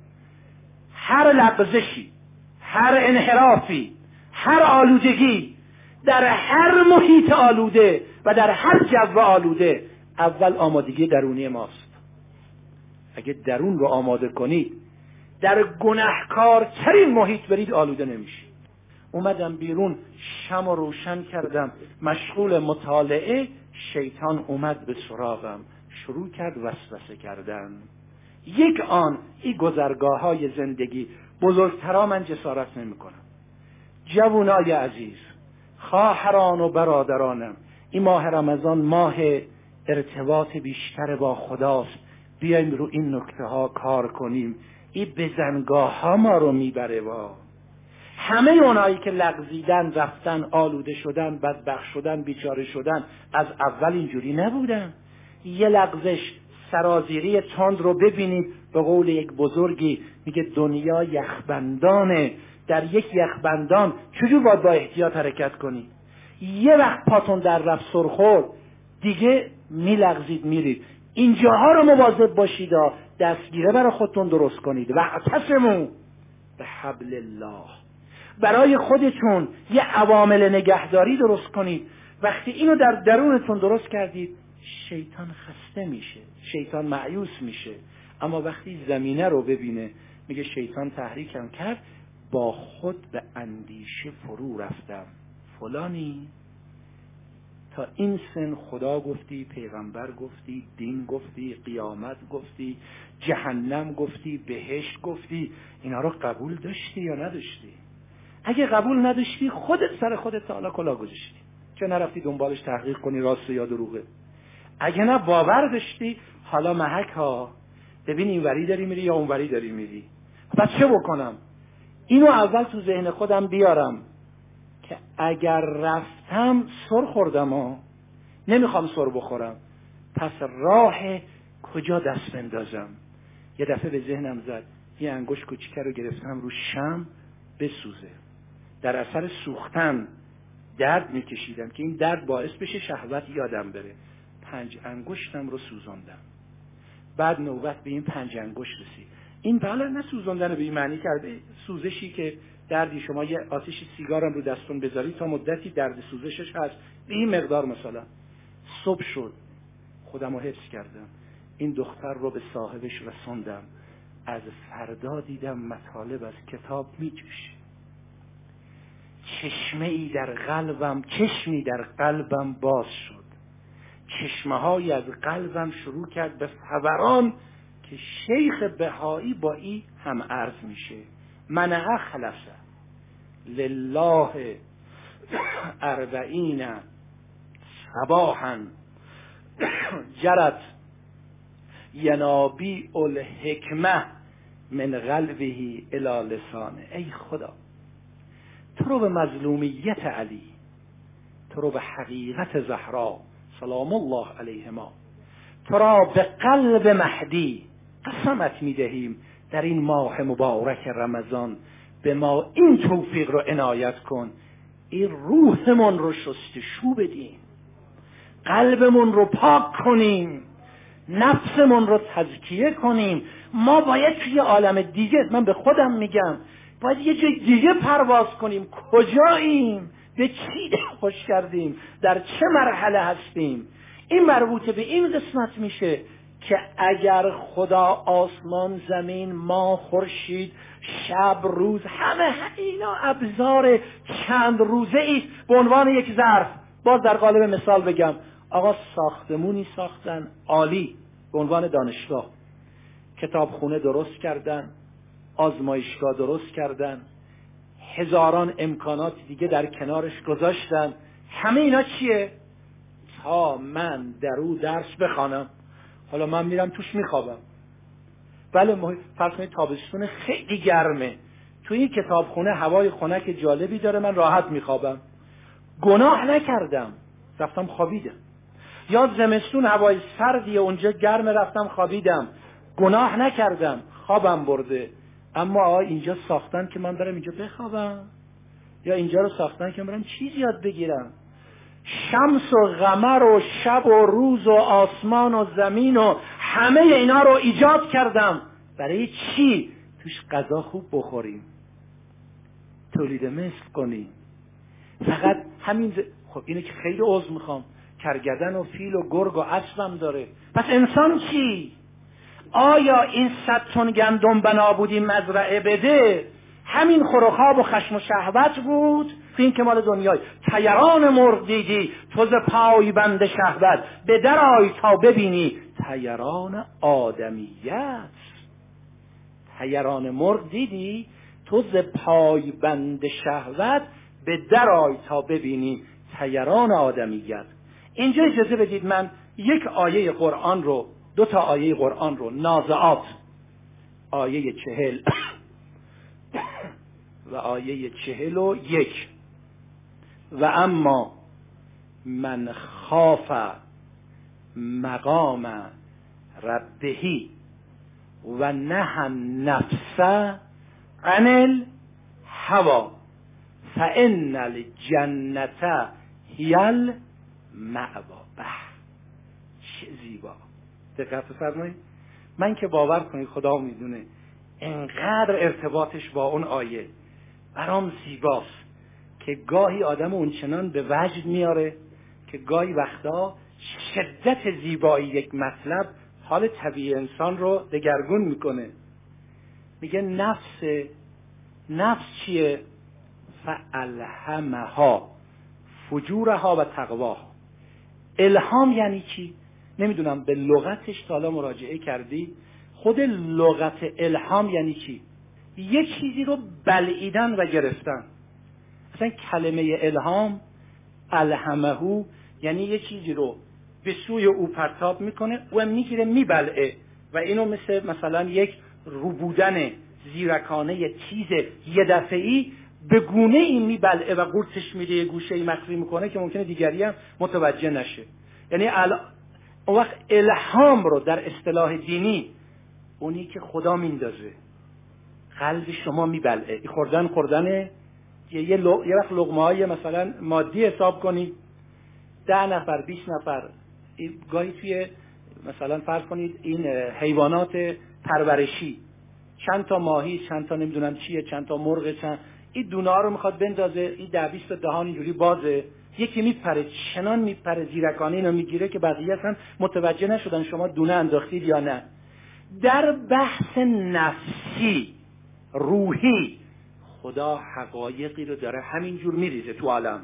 هر لغزشی هر انحرافی هر آلودگی در هر محیط آلوده و در هر جو آلوده اول آمادگی درونی ماست. اگه درون رو آماده کنید در گنهکارترین محیط برید آلوده نمیشید. اومدم بیرون شم و روشن کردم. مشغول مطالعه شیطان اومد به سراغم شروع کرد وسوسه کردن. یک آن این گذرگاه های زندگی بزرگترا من جسارت نمی کنم جوانای عزیز خواهران و برادرانم این ماه رمضان ماه ارتباط بیشتر با خداست. بیایم رو این نکته ها کار کنیم. این بزنگاه ها ما رو می‌بره با همه اونایی که لغزیدن رفتن آلوده شدن بدبخ شدن بیچاره شدن از اول اینجوری نبودن. یه لغزش سرازیری تند رو ببینید به قول یک بزرگی میگه دنیا یخبندانه. در یک یخبندان چجور باید با احتیاط حرکت کنید یه وقت پاتون در رفت سرخور دیگه میلغزید میرید. اینجاها رو مواظب باشید دستگیره برای خودتون درست کنید. و اعتصمو به حبل الله. برای خودتون یه عوامل نگهداری درست کنید. وقتی اینو در درونتون درست کردید شیطان خسته میشه شیطان معیوس میشه. اما وقتی زمینه رو ببینه میگه شیطان تحریکم کرد با خود به اندیشه فرو رفتم. فلانی تا این سن خدا گفتی پیغمبر گفتی دین گفتی قیامت گفتی جهنم گفتی بهشت گفتی اینا رو قبول داشتی یا نداشتی؟ اگه قبول نداشتی خودت سر خودت حالا کلا گذاشتی. چه نرفتی دنبالش تحقیق کنی راست یا دروغه؟ اگه نه باور داشتی. حالا محک ها ببین این وری داری میری یا اون وری داری میری. پس چه بکنم؟ اینو اول تو ذهن خودم بیارم که اگر رفتم سر خوردم ها. نمی‌خوام سر بخورم. پس راه کجا دست بندازم؟ یه دفعه به ذهنم زد یه انگوش کوچیکه رو گرفتم رو شم بسوزه. در اثر سوختن درد میکشیدم که این درد باعث بشه شهوت یادم بره. پنج انگشتم رو سوزاندم. بعد نوبت به این پنج انگشت رسید. این بله نه سوزاندن به این معنی کرده. سوزشی که دردی شما یه آتیش سیگارم رو دستون بذاری تا مدتی درد سوزشش هست. به این مقدار مثلا صبح شد. خودم رو حفظ کردم. این دختر رو به صاحبش رسوندم از فردا دیدم مطالب از کتاب میجوشه چشمه ای در قلبم چشمی در قلبم باز شد. چشمه های از قلبم شروع کرد به فوران که شیخ بهایی با ای هم عرض میشه. من اخلصه لله اربعین صباحا. جرت ینابی الحکمه من قلبه الى لسانه. ای خدا. تو رو به مظلومیت علی تو رو به حقیقت زهرا سلام الله علیهما. تو را به قلب مهدی قسمت می‌دهیم در این ماه مبارک رمضان. به ما این توفیق رو عنایت کن. این روحمون رو شستشو بدیم. قلبمون رو پاک کنیم. نفسمون رو تزکیه کنیم. ما باید توی عالم دیگه من به خودم میگم باید یه جای دیگه پرواز کنیم. کجاییم؟ به چی خوش کردیم؟ در چه مرحله هستیم؟ این مربوط به این قسمت میشه که اگر خدا آسمان زمین ما خورشید شب روز همه اینا ابزار چند روزه ای به عنوان یک ظرف. باز در قالب مثال بگم. آقا ساختمونی ساختن عالی. به عنوان دانشگاه. کتابخونه درست کردن. آزمایشگاه درست کردن. هزاران امکانات دیگه در کنارش گذاشتن. همه اینا چیه؟ تا من در او درس بخوانم. حالا من میرم توش میخوابم. بله کنید تابستون خیلی گرمه. توی این کتابخونه هوای خنک جالبی داره من راحت میخوابم. گناه نکردم. رفتم خوابیدم. یا زمستون هوای سردی اونجا گرم رفتم خوابیدم. گناه نکردم. خوابم برده. اما آقا اینجا ساختن که من برم اینجا بخوابم؟ یا اینجا رو ساختن که من برم چیز یاد بگیرم؟ شمس و غمر و شب و روز و آسمان و زمین و همه اینا رو ایجاد کردم. برای چی؟ توش غذا خوب بخوریم. تولید مثل کنیم. فقط همین خب اینه که خیلی عضو می‌خوام. کرگدن و فیل و گرگ و اسبم داره. پس انسان چی؟ آیا این صد تن گندم بنا بودیم مزرعه بده؟ همین خروخاب و خشم و شهوت بود. تو این کمال دنیای تیران مرغ دیدی تو ز پای بند شهوت. به درای تا ببینی تیران آدمیت. تیران مرغ دیدی تو ز پای بند شهوت. به درای تا ببینی تیران آدمیت. اینجا اجازه بدید من یک آیه قرآن رو دو تا آیه قرآن رو نازعات آیه چهل. و آیه چهل و یک. و اما من خاف مقام ربهی و نه نفس عن الهوا فان الجنت هی المعوا چه زیبا. دقت بفرمایید. من که باور کنید خدا می‌دونه انقدر ارتباطش با اون آیه برام زیباست که گاهی آدم اونچنان به وجد میاره که گاهی وقتا شدت زیبایی یک مطلب حال طبیعی انسان رو دگرگون می‌کنه. میگه نفس نفس چیه؟ فالهمها فجورها و تقواها. الهام یعنی چی؟ نمی‌دونم به لغتش تا مراجعه کردی. خود لغت الهام یعنی چی؟ یه چیزی رو بلعیدن و گرفتن. مثلا کلمه الهام الهمهو یعنی یه چیزی رو به سوی او پرتاب می‌کنه و می‌گیره میبلعه. و اینو مثل مثلا یک روبودن زیرکانه تیز یه دفعی به گونه این میبلعه و قورتش میده یه گوشه ای مخفی می‌کنه که ممکنه دیگری هم متوجه نشه. یعنی اون وقت الهام رو در اصطلاح دینی اونی که خدا میندازه. قلب شما میبلعه. خوردن خوردن یه, یه, وقت لغمه های مثلا مادی حساب کنید ده نفر بیست نفر. گاهی توی مثلا فرض کنید این حیوانات پرورشی. چند تا ماهی چند تا نمی‌دونم چیه چند تا مرغ چند این دونه رو می‌خواد بندازه. این ده بیست دهان اینجوری بازه. یکی میپره چنان میپره زیرکانه اینو می‌گیره که بقیه اصلا متوجه نشدن شما دونه انداختید یا نه. در بحث نفسی روحی خدا حقایقی رو داره همینجور میریزه تو عالم.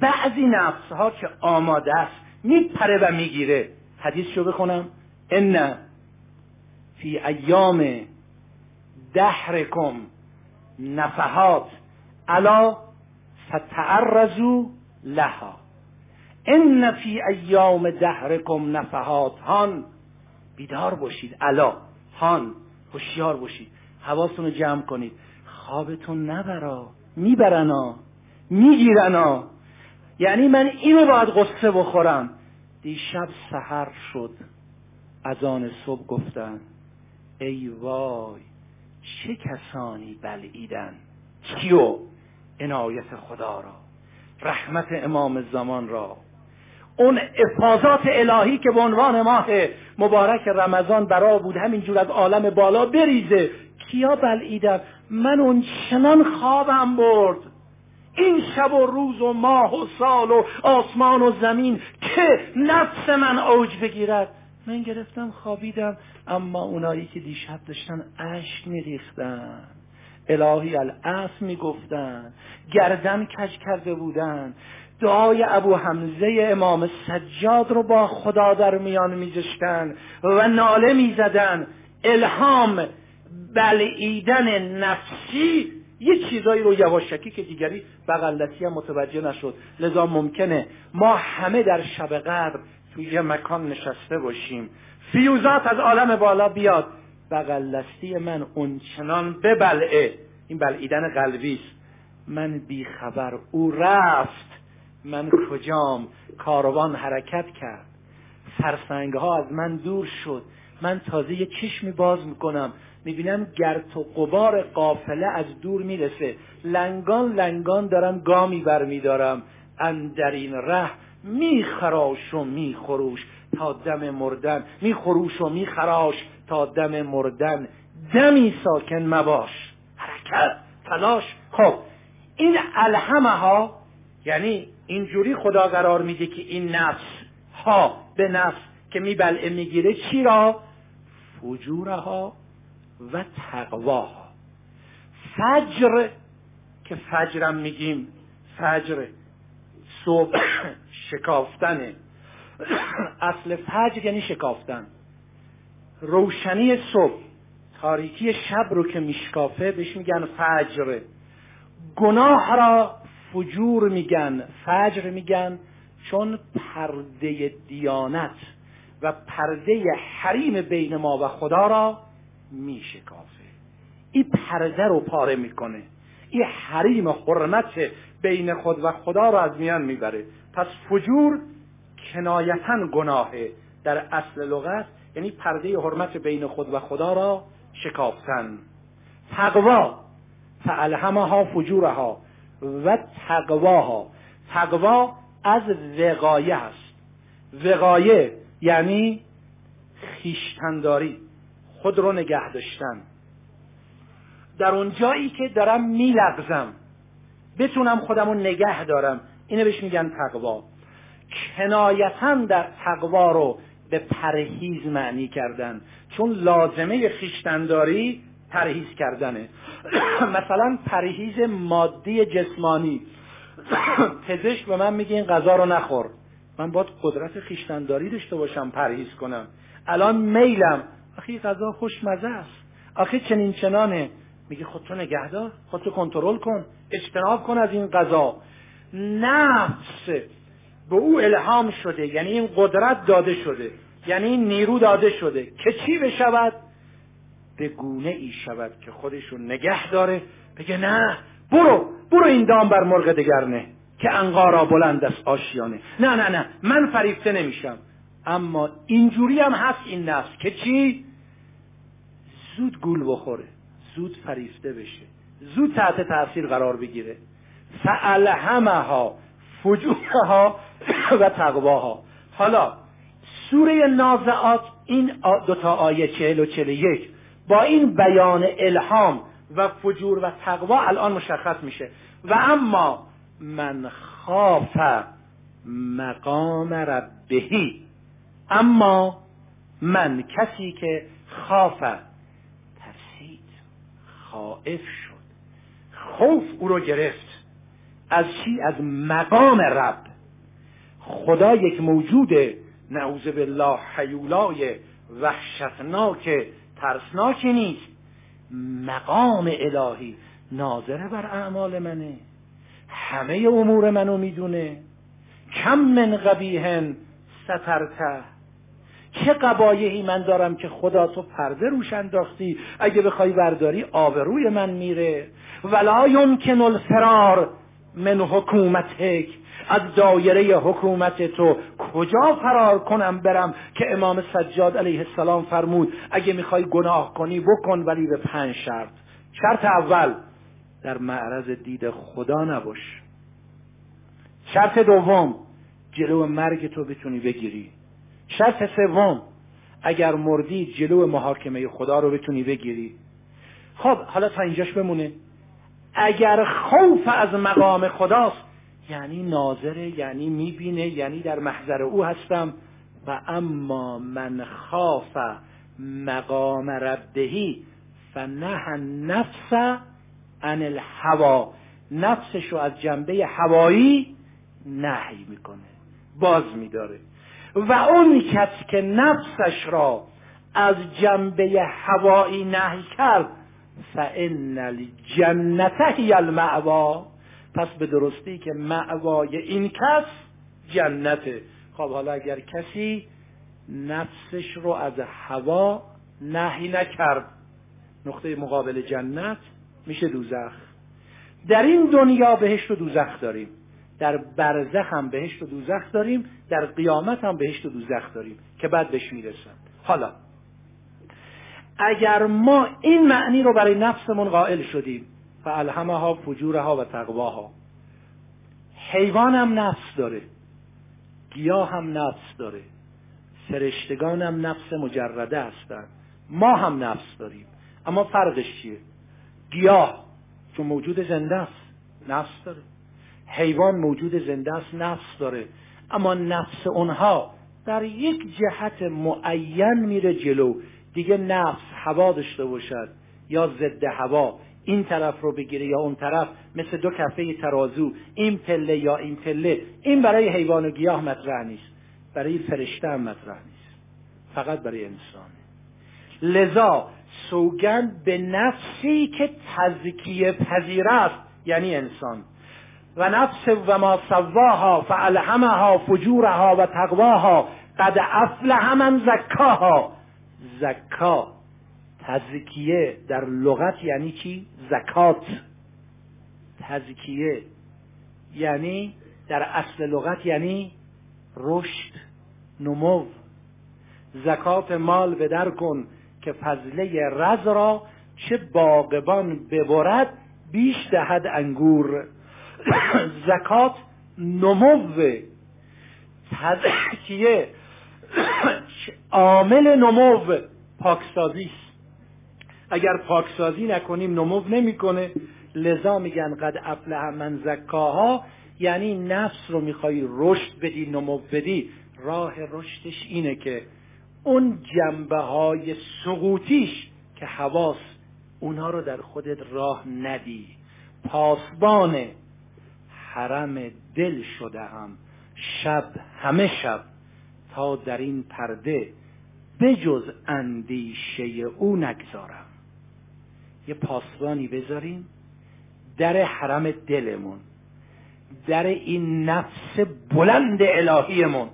بعضی نفس ها که آماده است میپره و می‌گیره. حدیث شو بخونم. ان فی ایام دهرکم نفحات الا فتعرضوا لها. ان فی ایام دهرکم نفحات. هان بیدار باشید. الا هان هوشیار باشید. حواستون رو جمع کنید. خوابتون نبرا. میبرنا. میگیرنا. یعنی من اینو باید قصه بخورم. دیشب سحر شد. از آن صبح گفتن ای وای چه کسانی بلعیدن. کیو؟ عنایت خدا را رحمت امام زمان را. اون افاظات الهی که به عنوان ماه مبارک رمضان برا بود همینجور از عالم بالا بریزه. کیا بلعیدن؟ من اون چنان خوابم برد. این شب و روز و ماه و سال و آسمان و زمین که نفس من اوج بگیرد. من گرفتم خوابیدم اما اونایی که دیشب داشتن اشک میریختن. الهی الاس می‌گفتن گردن کج کرده بودن. دعای ابو حمزه امام سجاد رو با خدا در میان میذاشتن و ناله می‌زدن. الهام بلعیدن نفسی یه چیزایی رو یواشکی که دیگری بغلدستی هم متوجه نشد. لذا ممکنه ما همه در شب قدر توی یه مکان نشسته باشیم. فیوزات از عالم بالا بیاد. بغلدستی من اونچنان ببلعه. این بلعیدن قلبی است. من بیخبر او رفت. من کجام؟ کاروان حرکت کرد. فرسنگ ها از من دور شد. من تازه یه چشمی باز می‌کنم. می‌بینم گرت و قبار قافله از دور می‌رسه. لنگان لنگان دارم گامی برمیدارم اندرین ره میخراش و میخروش. تا دم مردن میخروش و میخراش. تا دم مردن دمی ساکن مباش. حرکت تلاش. خب این الهمه ها یعنی اینجوری خدا قرار میده که این نفس ها به نفس که میبلعه می‌گیره چی را؟ فجورها و تقواها. فجر که فجرم میگیم فجر صبح شکافتنه. اصل فجر یعنی شکافتن. روشنی صبح تاریکی شب رو که میشکافه بهش میگن فجر. گناه را فجور میگن فجر میگن چون پرده دیانت و پرده حریم بین ما و خدا را میشکافه. این پرده رو پاره می‌کنه. این حریم حرمت بین خود و خدا را از میان می‌بره. پس فجور کنایتا گناهه. در اصل لغت یعنی پرده حرمت بین خود و خدا را شکافتن. تقوا فالهمها فجورها و تقواها. تقوا از وقایه است. وقایه یعنی خیشتنداری خود رو نگه داشتن. در اون جایی که دارم میلغزم بتونم خودم رو نگه دارم. اینو بهش میگن تقوا. کنایتا در تقوا رو به پرهیز معنی کردن. چون لازمه خیشتنداری پرهیز کردنه. مثلا پرهیز مادی جسمانی. پزشک به من میگه این غذا رو نخور. من باید قدرت خیشتنداری داشته باشم پرهیز کنم. الان میلم. آخه غذا خوشمزه است. آخه چنین چنانه. میگه خودتو نگهدار. خودتو کنترل کن. اجتناب کن از این غذا. نفس. به او الهام شده یعنی این قدرت داده شده یعنی این نیرو داده شده که چی بشود؟ به گونه ای شود که خودشو نگه داره بگه نه برو برو این دام بر مرغ دگرنه که انقارا بلند است آشیانه. نه نه نه من فریفته نمیشم. اما اینجوری هم هست این نفس که چی؟ زود گول بخوره زود فریفته بشه زود تحت تاثیر قرار بگیره. فالهمها فجورها و تقواها. حالا سوره نازعات این دوتا آیه چهل و چهل یک با این بیان الهام و فجور و تقوا الان مشخص میشه. و اما من خاف مقام ربهی اما من کسی که خاف ترسید خائف شد خوف او رو گرفت. از چی؟ از مقام رب. خدا یک موجود نعوذ بالله حیولای وحشتناک ترسناکی نیست. مقام الهی ناظره بر اعمال منه. همه امور منو می‌دونه. کم من قبیهن سترته. چه قبایهی من دارم که خدا تو پرده روش انداختی؟ اگه بخوای برداری آبروی من میره. ولا یمکن الفرار من حکومتک. از دایره حکومت تو کجا فرار کنم برم که امام سجاد علیه السلام فرمود اگه می‌خوای گناه کنی بکن ولی به پنج شرط. شرط اول در معرض دید خدا نباش. شرط دوم جلو مرگ تو بتونی بگیری. شرط سوم اگر مردی جلو محاکمه خدا رو بتونی بگیری. خب حالا تا اینجاش بمونه. اگر خوف از مقام خداست یعنی ناظره یعنی می‌بینه یعنی در محضر او هستم. و اما من خاف مقام ربهی فنه نفس عن الهوا نفسش رو از جنبه هوایی نهی می‌کنه باز میداره. و اون کس که نفسش را از جنبه هوایی نهی کرد فان الجنت هی المعوا پس به درستی که معوای این کس جنته. خب حالا اگر کسی نفسش رو از هوا نهی نکرد نقطه مقابل جنت میشه دوزخ. در این دنیا بهشت و دوزخ داریم. در برزخ هم بهشت و دوزخ داریم. در قیامت هم بهشت و دوزخ داریم که بعد بهش می‌رسن. حالا اگر ما این معنی رو برای نفسمون قائل شدیم فالهمها فجورها و تقواها. حیوان هم نفس داره. گیاه هم نفس داره. فرشتگان هم نفس مجرده هستند ما هم نفس داریم. اما فرقش چیه؟ گیاه چون موجود زنده است نفس داره. حیوان موجود زنده است نفس داره. اما نفس اونها در یک جهت معین میره جلو. دیگه نفس هوا داشته باشد یا ضد هوا. این طرف رو بگیره یا اون طرف مثل دو کفه ترازو این پله یا این پله. این برای حیوان و گیاه مطرح نیست برای فرشته هم مطرح نیست فقط برای انسان. لذا سوگند به نفسی که تزکیه پذیر است یعنی انسان. و نفس و ما سواها فالهمها فجورها و تقواها قد افلح من زکاها. زکا تزکیه در لغت یعنی چی؟ زکات تزکیه یعنی در اصل لغت یعنی رشد نمو. زکات مال به در کن که فضله رز را چه باغبان ببرد بیش دهد انگور. زکات نمو. تزکیه عامل نمو. پاکسازی اگر پاکسازی نکنیم نمو نمی‌کنه. لذا میگن قد افلح من زکاها یعنی نفس رو می‌خوای رشد بدی نمو بدی. راه رشدش اینه که اون جنبه های سقوطیش که حواس اونها رو در خودت راه ندی. پاسبان حرم دل شده هم. شب همه شب تا در این پرده بجز اندیشه او نگذارم. یه پاسبانی بذاریم. در حرم دلمون در این نفس بلند الهیمون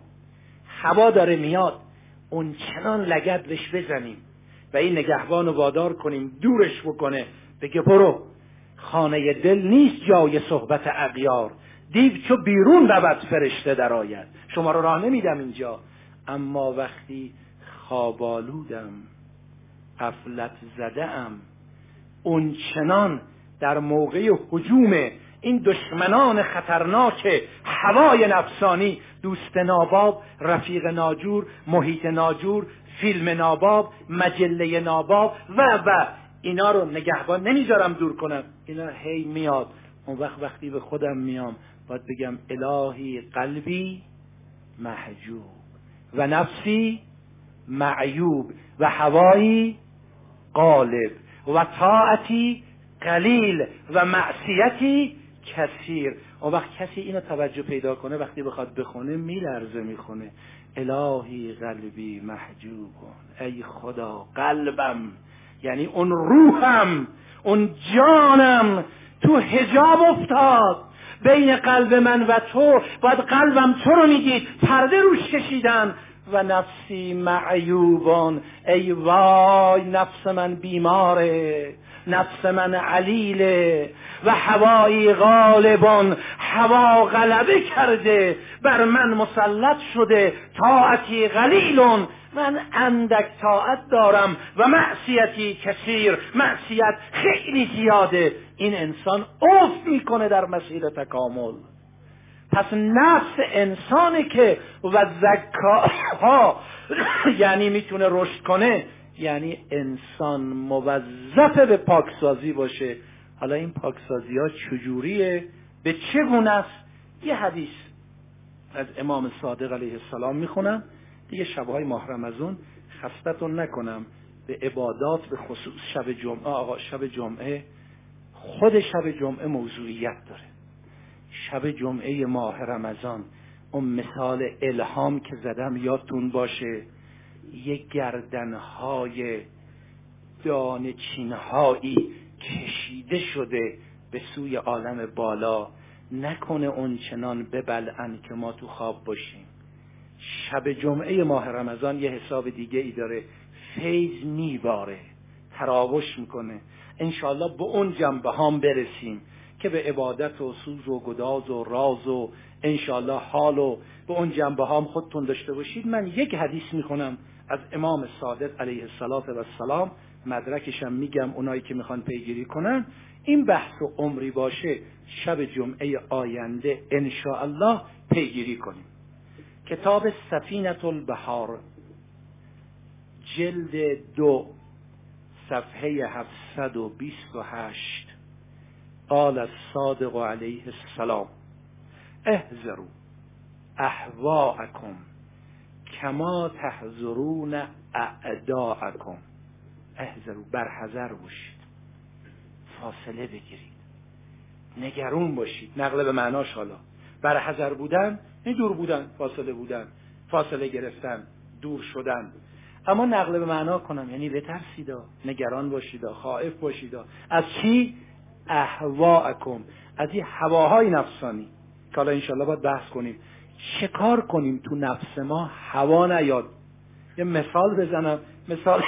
هوا داره میاد اون چنان لگد بهش بزنیم و این نگهبان رو وادار کنیم دورش بکنه بگه برو. خانه دل نیست جای صحبت اغیار. دیو چو بیرون رود فرشته درآید شما رو راه نمیدم اینجا. اما وقتی خوابالودم قفلت زده ام اون چنان در موقع حجوم این دشمنان خطرناک هوای نفسانی دوست ناباب رفیق ناجور محیط ناجور فیلم ناباب مجله ناباب و و. اینا رو نگهبان نمی‌ذارم دور کنم. اینا هی میاد. اون وقت وقتی به خودم میام باید بگم الهی قلبی محجوب و نفسی معیوب و هوایی غالب. و طاعتی قلیل و معصیتی کثیر. اون وقت کسی اینو توجه پیدا کنه وقتی بخواد بخونه میلرزه می‌خونه. الهی قلبی محجوب ای خدا قلبم یعنی اون روحم اون جانم تو هجاب افتاد. بین قلب من و تو باید قلبم تو رو میگید پرده روش کشیدن. و نفسی معیوبان. ای وای نفس من بیماره نفس من علیله و هوایی غالبان. هوا غلبه کرده بر من مسلط شده. طاعتی غلیلون من اندک طاعت دارم و معصیتی کثیر. معصیت خیلی زیاده. این انسان افت می‌کنه در مسیر تکامل. پس نفس انسانی که و زکاها یعنی می‌تونه رشد کنه یعنی انسان موظف به پاکسازی باشه. حالا این پاکسازی ها چجوریه؟ به چه گونه است؟ یه حدیث از امام صادق علیه السلام می‌خونم. دیگه شبهای ماه رمزون خستتون نکنم. به عبادات به خصوص شب جمعه آقا شب جمعه خود شب جمعه موضوعیت داره. شب جمعه ماه رمضان اون مثال الهام که زدم یادتون باشه یک گردنهای دانه چینهایی کشیده شده به سوی عالم بالا. نکنه اون چنان ببلعن که ما تو خواب باشیم. شب جمعه ماه رمضان یه حساب دیگه ای داره. فیض میباره. تراوش می‌کنه. انشالله به اون جنبه هم برسیم. که به عبادت و سوز و گداز و راز و انشالله حال و به اون جنبه هم خودتون داشته باشید. من یک حدیث می‌خونم از امام صادق علیه السلام مدرکشم میگم اونایی که می‌خوان پیگیری کنن. این بحث و عمری باشه شب جمعه آینده الله پیگیری کنیم. کتاب سفینت البحار جلد دو صفحه 728 قال الصادق علیه السلام احذروا احواءکم کما تحذرون اعداءکم. احذروا برحذر باشید. فاصله بگیرید. نگرون باشید. نقل به معناش حالا. برحذر بودن این دور بودن فاصله بودن فاصله گرفتن دور شدن. اما نقل به معنا کنم یعنی بترسیدا نگران باشیدا خائف باشیدا. از چی؟ احواءکم. از این هواهای نفسانی. که حالا انشالله باید بحث کنیم. کار کنیم تو نفس ما؟ هوا نیاد. یه مثال بزنم. مثال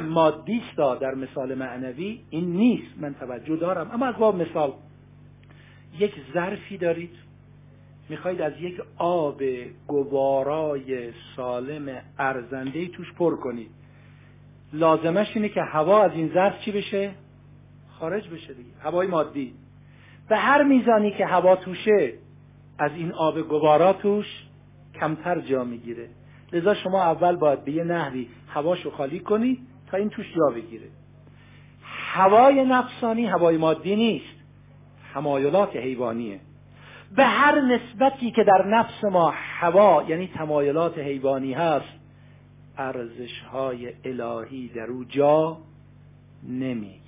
مادیستا در مثال معنوی این نیست. من توجه دارم. اما از باب مثال. یک ظرفی دارید. می‌خواید از یک آب گوارای سالم ارزنده توش پر کنید. لازمش اینه که هوا از این ظرف چی بشه؟ خارج بشه دیگه. هوای مادی. به هر میزانی که هوا توشه از این آب گوارا توش کمتر جا می‌گیره. لذا شما اول باید به یه نحوی هواشو خالی کنی تا این توش جا بگیره. هوای نفسانی هوای مادی نیست. تمایلات حیوانیه. به هر نسبتی که در نفس ما هوا یعنی تمایلات حیوانی هست ارزش های الهی در او جا نمی‌گیره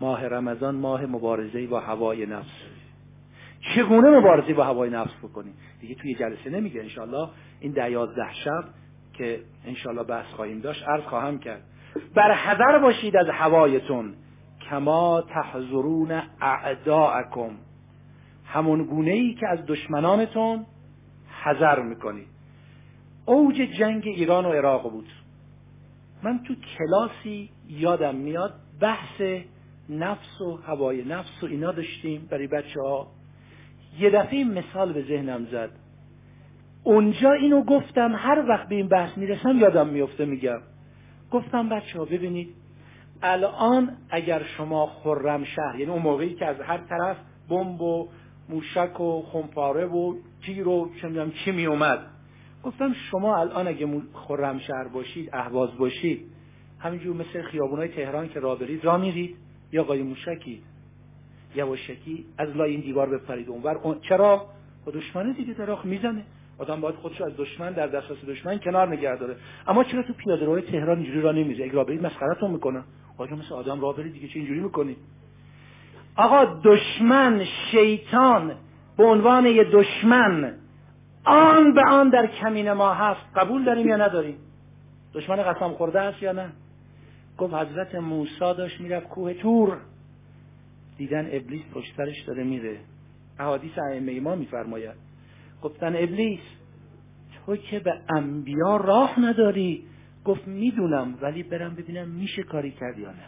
ماه رمضان ماه مبارزه با هوای نفس. چگونه مبارزه با هوای نفس بکنیم؟ دیگه توی جلسه نمیگه. انشالله این ده یازده شب که انشالله بحث خواهیم داشت عرض خواهم کرد. بر حذر باشید از هوایتون. کما تحذرون اعداءکم. همون گونه ای که از دشمنانتون حذر می‌کنید. اوج جنگ ایران و عراق بود. من تو کلاسی یادم میاد بحث نفس و هوای نفس و اینا داشتیم برای بچه ها یه دفعه مثال به ذهنم زد. اونجا اینو گفتم هر وقت به این بحث می‌رسم یادم میفته میگم. گفتم بچه ها ببینید الان اگر شما خرم شهر یعنی اون موقعی که از هر طرف بمب و موشک و خمپاره و تیر و چی می اومد گفتم شما الان اگه خرمشهر باشید اهواز باشید همینجور مثل خیابونای تهران که راه برید راه میرید. یا قایم موشکید یواشکی از لای این دیوار بپرید اونور. اون چرا؟ با دشمنه دیگه دراخ می‌زنه. آدم باید خودش از دشمن در دسترس دشمن کنار نگه داره. اما چرا تو پیاده روی تهران اینجوری راه نمیزه اگه راه برید مسخرتون می‌کنه. آقا مثل آدم راه برید دیگه چه اینجوری می‌کنید آقا دشمن شیطان به عنوان یه دشمن آن به آن در کمین ما هست. قبول داریم یا نداریم؟ دشمن قسم خورده است یا نه؟ گفت حضرت موسی داشت می‌رفت کوه تور. دیدن ابلیس پشت سرش داره میره. احادیث ائمه ما میفرماید. گفتن ابلیس تو که به انبیا راه نداری. گفت می‌دونم ولی برم ببینم میشه کاری کرد یا نه.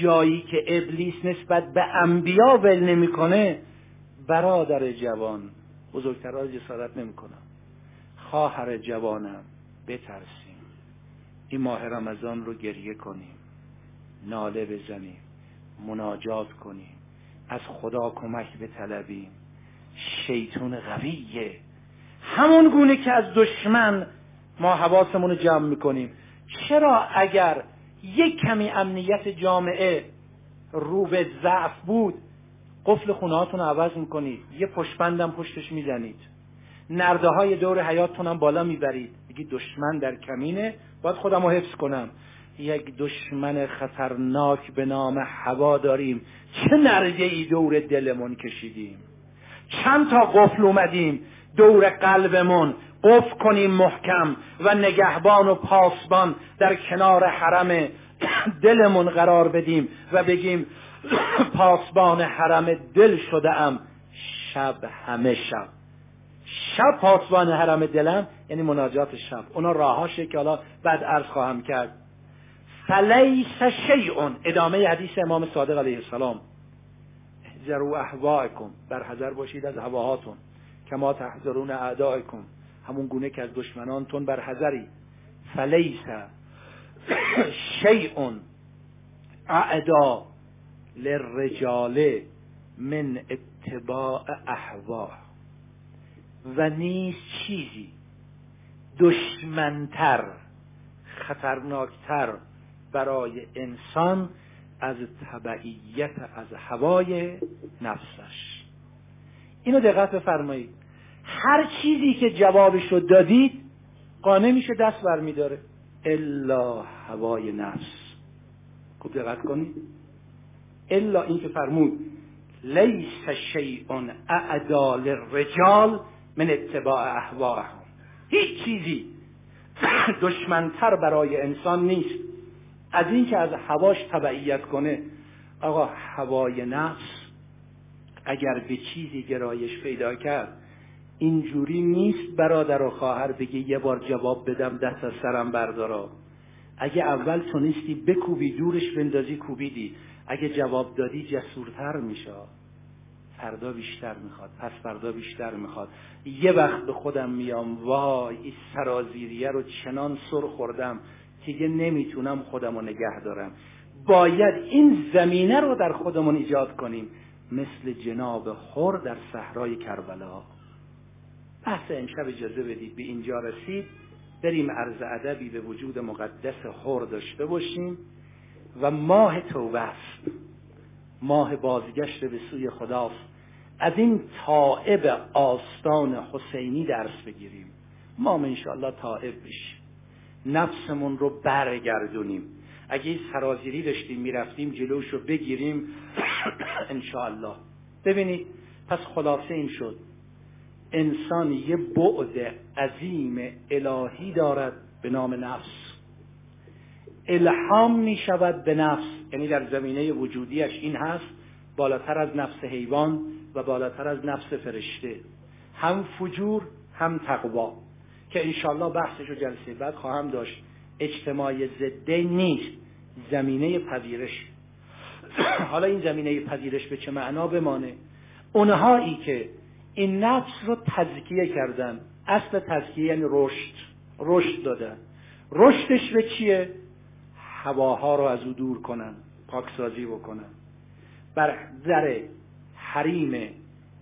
جایی که ابلیس نسبت به انبیا ول نمی‌کنه برادر جوان بزرگترها جسارت نمی‌کنم. خواهر جوانم بترسیم این ماه رمضان رو گریه کنیم ناله بزنیم مناجات کنیم از خدا کمک بطلبیم. شیطون قویه. همون گونه که از دشمن ما حواسمون رو جمع می‌کنیم. چرا اگر یک کمی امنیت جامعه رو به ضعف بود قفل خونه هاتون رو عوض می‌کنید یه پشتبندم پشتش می‌زنید. نرده های دور حیاتتون هم بالا می‌برید. بگید دشمن در کمینه باید خودم رو حفظ کنم. یک دشمن خطرناک به نام هوا داریم. چه نرده ای دور دلمون کشیدیم؟ چند تا قفل اومدیم دور قلبمون. قفل کنیم محکم و نگهبان و پاسبان در کنار حرم. دلمون قرار بدیم و بگیم پاسبان حرم دل شده ام شب همه شب. شب پاسبان حرم دلم یعنی مناجات شب. اونا راهاشه که حالا بعد عرض خواهم کرد. فلیس شیعون ادامه حدیث امام صادق علیه السلام. احذروا احواکم بر حذر باشید از هواهاتون. کما تحذرون اعدائکم همون گونه که از دشمنانتون بر حذری فلیس شیء اعدا للرجال من اتباع احوا و نیست چیزی دشمنتر خطرناکتر برای انسان از تبعیت از هوای نفسش. اینو دقت بفرمایید. هر چیزی که جوابش رو دادید قانع میشه دست برمیداره الا هوای نفس. خوب دقت کنید. الا این که فرمود لیس شیء اعدال رجال من اتباع احواهم هیچ چیزی دشمنتر برای انسان نیست. از اینکه از هواش تبعیت کنه آقا هوای نفس اگر به چیزی گرایش پیدا کرد اینجوری نیست برادر و خواهر بگه یه بار جواب بدم دست از سرم بردارا. اگه اول تونستی بکوبی دورش بندازی کوبیدی. اگه جواب دادی جسورتر میشه فردا بیشتر می‌خواد پس فردا بیشتر می‌خواد. یه وقت به خودم میام وای این سرازیریه رو چنان سر خوردم که دیگه نمی‌تونم خودم رو نگه دارم. باید این زمینه رو در خودمون ایجاد کنیم. مثل جناب خور در صحرای کربلا. بحث امشب اجازه بدید به اینجا رسید. بریم عرض ادبی به وجود مقدس خور داشته باشیم و ماه توبه است. ماه بازگشت به سوی خداست. از این طائب آستان حسینی درس بگیریم. ما انشاءالله طائب بشیم. نفسمون رو برگردونیم. اگه این سرازیری داشتیم می‌رفتیم جلوش رو بگیریم انشاءالله. ببینید پس خلاصه این شد. انسان یه بعد عظیم الهی دارد به نام نفس. الهام می شود به نفس. یعنی در زمینه وجودیش این هست بالاتر از نفس حیوان و بالاتر از نفس فرشته. هم فجور هم تقوا. که انشالله بحثش رو جلسه بعد خواهم داشت. اجتماع زده نیست زمینه پذیرش. حالا این زمینه پذیرش به چه معنا بمانه؟ اونهایی که این نفس رو تزکیه کردن. اصل تزکیه یعنی رشد. رشد دادن رشدش به چیه؟ هواها رو از او دور کنن پاکسازی بکنن. بر در حریم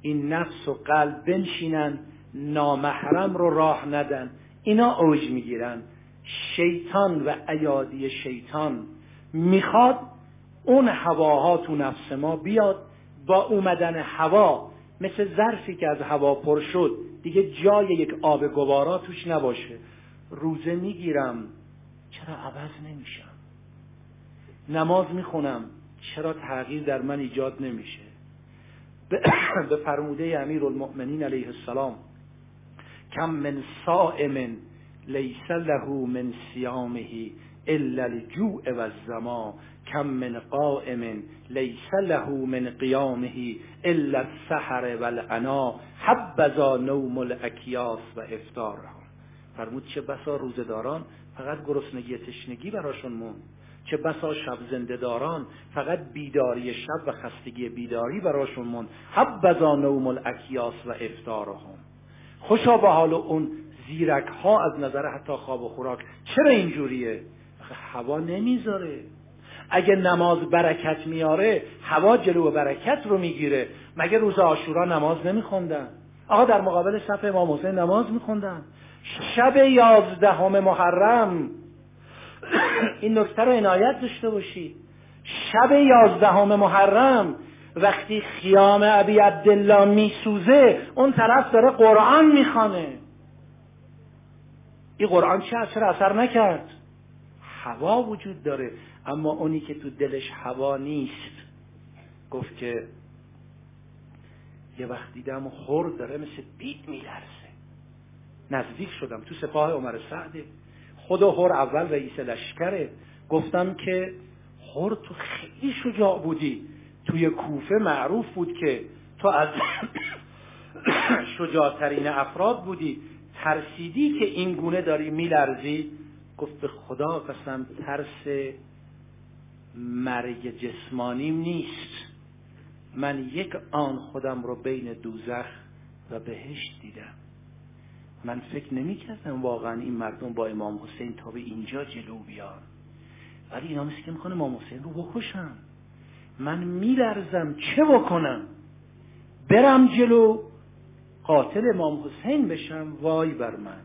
این نفس و قلب بنشینن نامحرم رو راه ندن. اینا اوج می‌گیرن. شیطان و ایادی شیطان می‌خواد اون هواها تو نفس ما بیاد. با اومدن هوا مثل ظرفی که از هوا پر شد دیگه جای یک آب گوارا توش نباشه. روزه می‌گیرم چرا عوض نمیشم؟ نماز می‌خونم چرا تغییر در من ایجاد نمیشه؟ به فرموده امیر المؤمنین علیه السلام کم من صائم لیس له من صیامه الا الجوع و الزما کم من قائم لیس له من قیامه الا السحر والعنا حبذا نوم الاکیاس و افطارهم فرمود چه بسا روزداران فقط گرسنگی تشنگی براشون موند. چه بسا شب زنده داران فقط بیداری شب و خستگی بیداری براشون موند. حبذا نوم الاکیاس و افطارهم. خوشا به حال اون زیرک ها از نظر حتی خواب و خوراک. چرا اینجوریه؟ هوا نمی‌ذاره. اگه نماز برکت میاره هوا جلو برکت رو می‌گیره. مگه روز آشورا نماز نمیخوندن؟ آقا در مقابل صف امام حسین نماز میخوندن. شب یازدهم محرم این نکته رو عنایت داشته باشید. شب یازدهم محرم وقتی خیام ابی عبدالله میسوزه اون طرف داره قرآن می‌خوانه این قرآن چه چرا اثر نکرد؟ هوا وجود داره اما اونی که تو دلش هوا نیست. گفت که یه وقت دیدم خور داره مثل بیت میلرزه. نزدیک شدم تو سپاه عمر سعده خود هور اول رئیس لشکره. گفتم که هور تو خیلی شجاع بودی. توی کوفه معروف بود که تو از شجاعترین افراد بودی. ترسیدی که این گونه داری میلرزی؟ گفت به خدا قسم ترس مرگ جسمانیم نیست. من یک آن خودم رو بین دوزخ و بهشت دیدم. من فکر نمی کردم واقعا این مردم با امام حسین تا به اینجا جلو بیان. ولی اینا مثل که می‌کنه امام حسین رو بکشم من میلرزم چه بکنم؟ برم جلو قاتل امام حسین بشم وای بر من.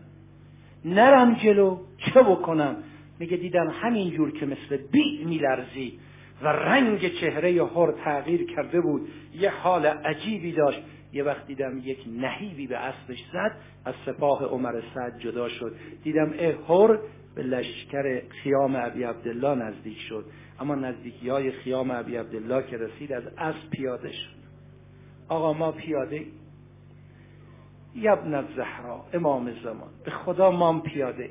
نرم جلو چه بکنم؟ میگه دیدم همین جور که مثل بی میلرزی و رنگ چهره هر تغییر کرده بود یه حال عجیبی داشت. یه وقت دیدم یک نهیبی به اسبش زد از سپاه عمر سعد جدا شد. دیدم اه هر به لشکر خیام ابی عبدالله نزدیک شد. اما نزدیکی های خیام ابی عبدالله که رسید از اسب پیاده شد. آقا ما پیاده یبن زهرا امام زمان. به خدا مام پیاده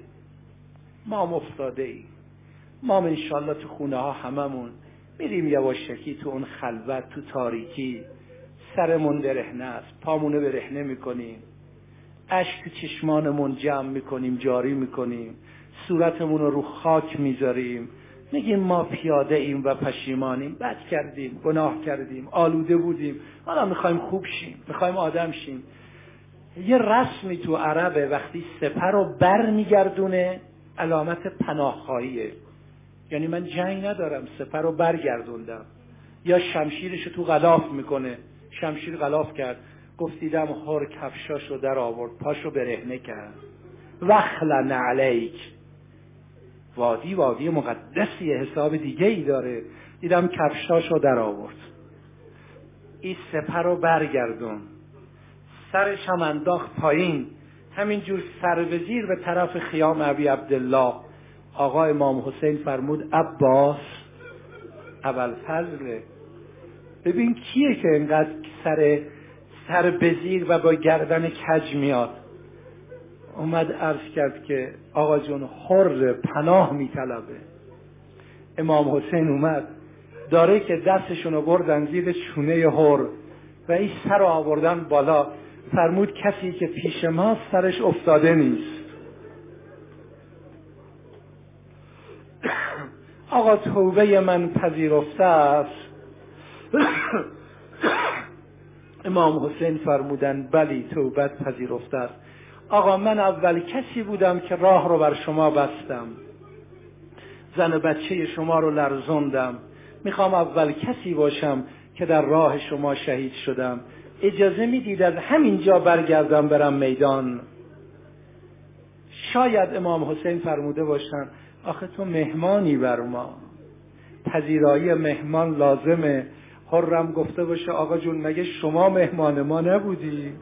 ما افتاده ای ما انشالله تو خونه ها هممون. میریم یواشکی تو اون خلوت تو تاریکی. سرمون برهنه است پامونه برهنه می‌کنیم. اشک تو چشمانمون جمع می‌کنیم جاری می‌کنیم. صورتمون رو رو خاک می‌ذاریم. میگیم ما پیاده ایم و پشیمانیم. بد کردیم گناه کردیم آلوده بودیم. حالا می‌خوایم خوب شیم می‌خوایم آدم شیم. یه رسمی تو عربه وقتی سپر رو بر میگردونه علامت پناهخواهیه. یعنی من جنگ ندارم سپر رو برگردوندم. یا شمشیرش تو غلاف می‌کنه. شمشیر غلاف کرد. گفت دیدم هر کفشاشو در آورد پاشو برهنه کرد. وخلن علیک. وادی وادی مقدسی حساب دیگه ای داره. دیدم کفشاشو در آورد. این سپر رو برگردون. سرش هم انداخت پایین. همینجور سروزیر به طرف خیام ابی عبدالله. آقا امام حسین فرمود عباس اول فضله ببین کیه که انقدر سر سر بزیر و با گردن کج میاد؟ اومد عرض کرد که آقا جون حر پناه میطلبه. امام حسین اومد داره که دستشونو بردن زیر چونه حر و این سر رو آوردن بالا. فرمود کسی که پیش ما سرش افتاده نیست. آقا توبه من پذیرفته است. امام حسین فرمودن بلی توبت پذیرفته است آقا من اول کسی بودم که راه رو بر شما بستم. زن و بچه شما رو لرزوندم. می‌خوام اول کسی باشم که در راه شما شهید شدم. اجازه می‌دید از همینجا برگردم برم میدان. شاید امام حسین فرموده باشن آخه تو مهمانی بر ما. پذیرایی مهمان لازمه. حرم گفته باشه آقا جون مگه شما مهمان ما نبودی؟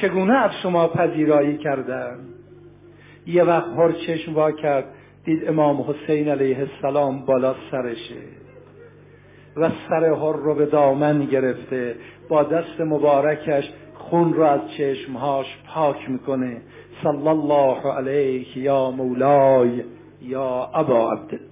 چگونه از شما پذیرایی کردن؟ یه وقت هر چشم وا کرد دید امام حسین علیه السلام بالا سرشه. و سر هر رو به دامن گرفته با دست مبارکش خون رو از چشمهاش پاک می‌کنه. صلی الله علیه یا مولای یا ابا عبدالله.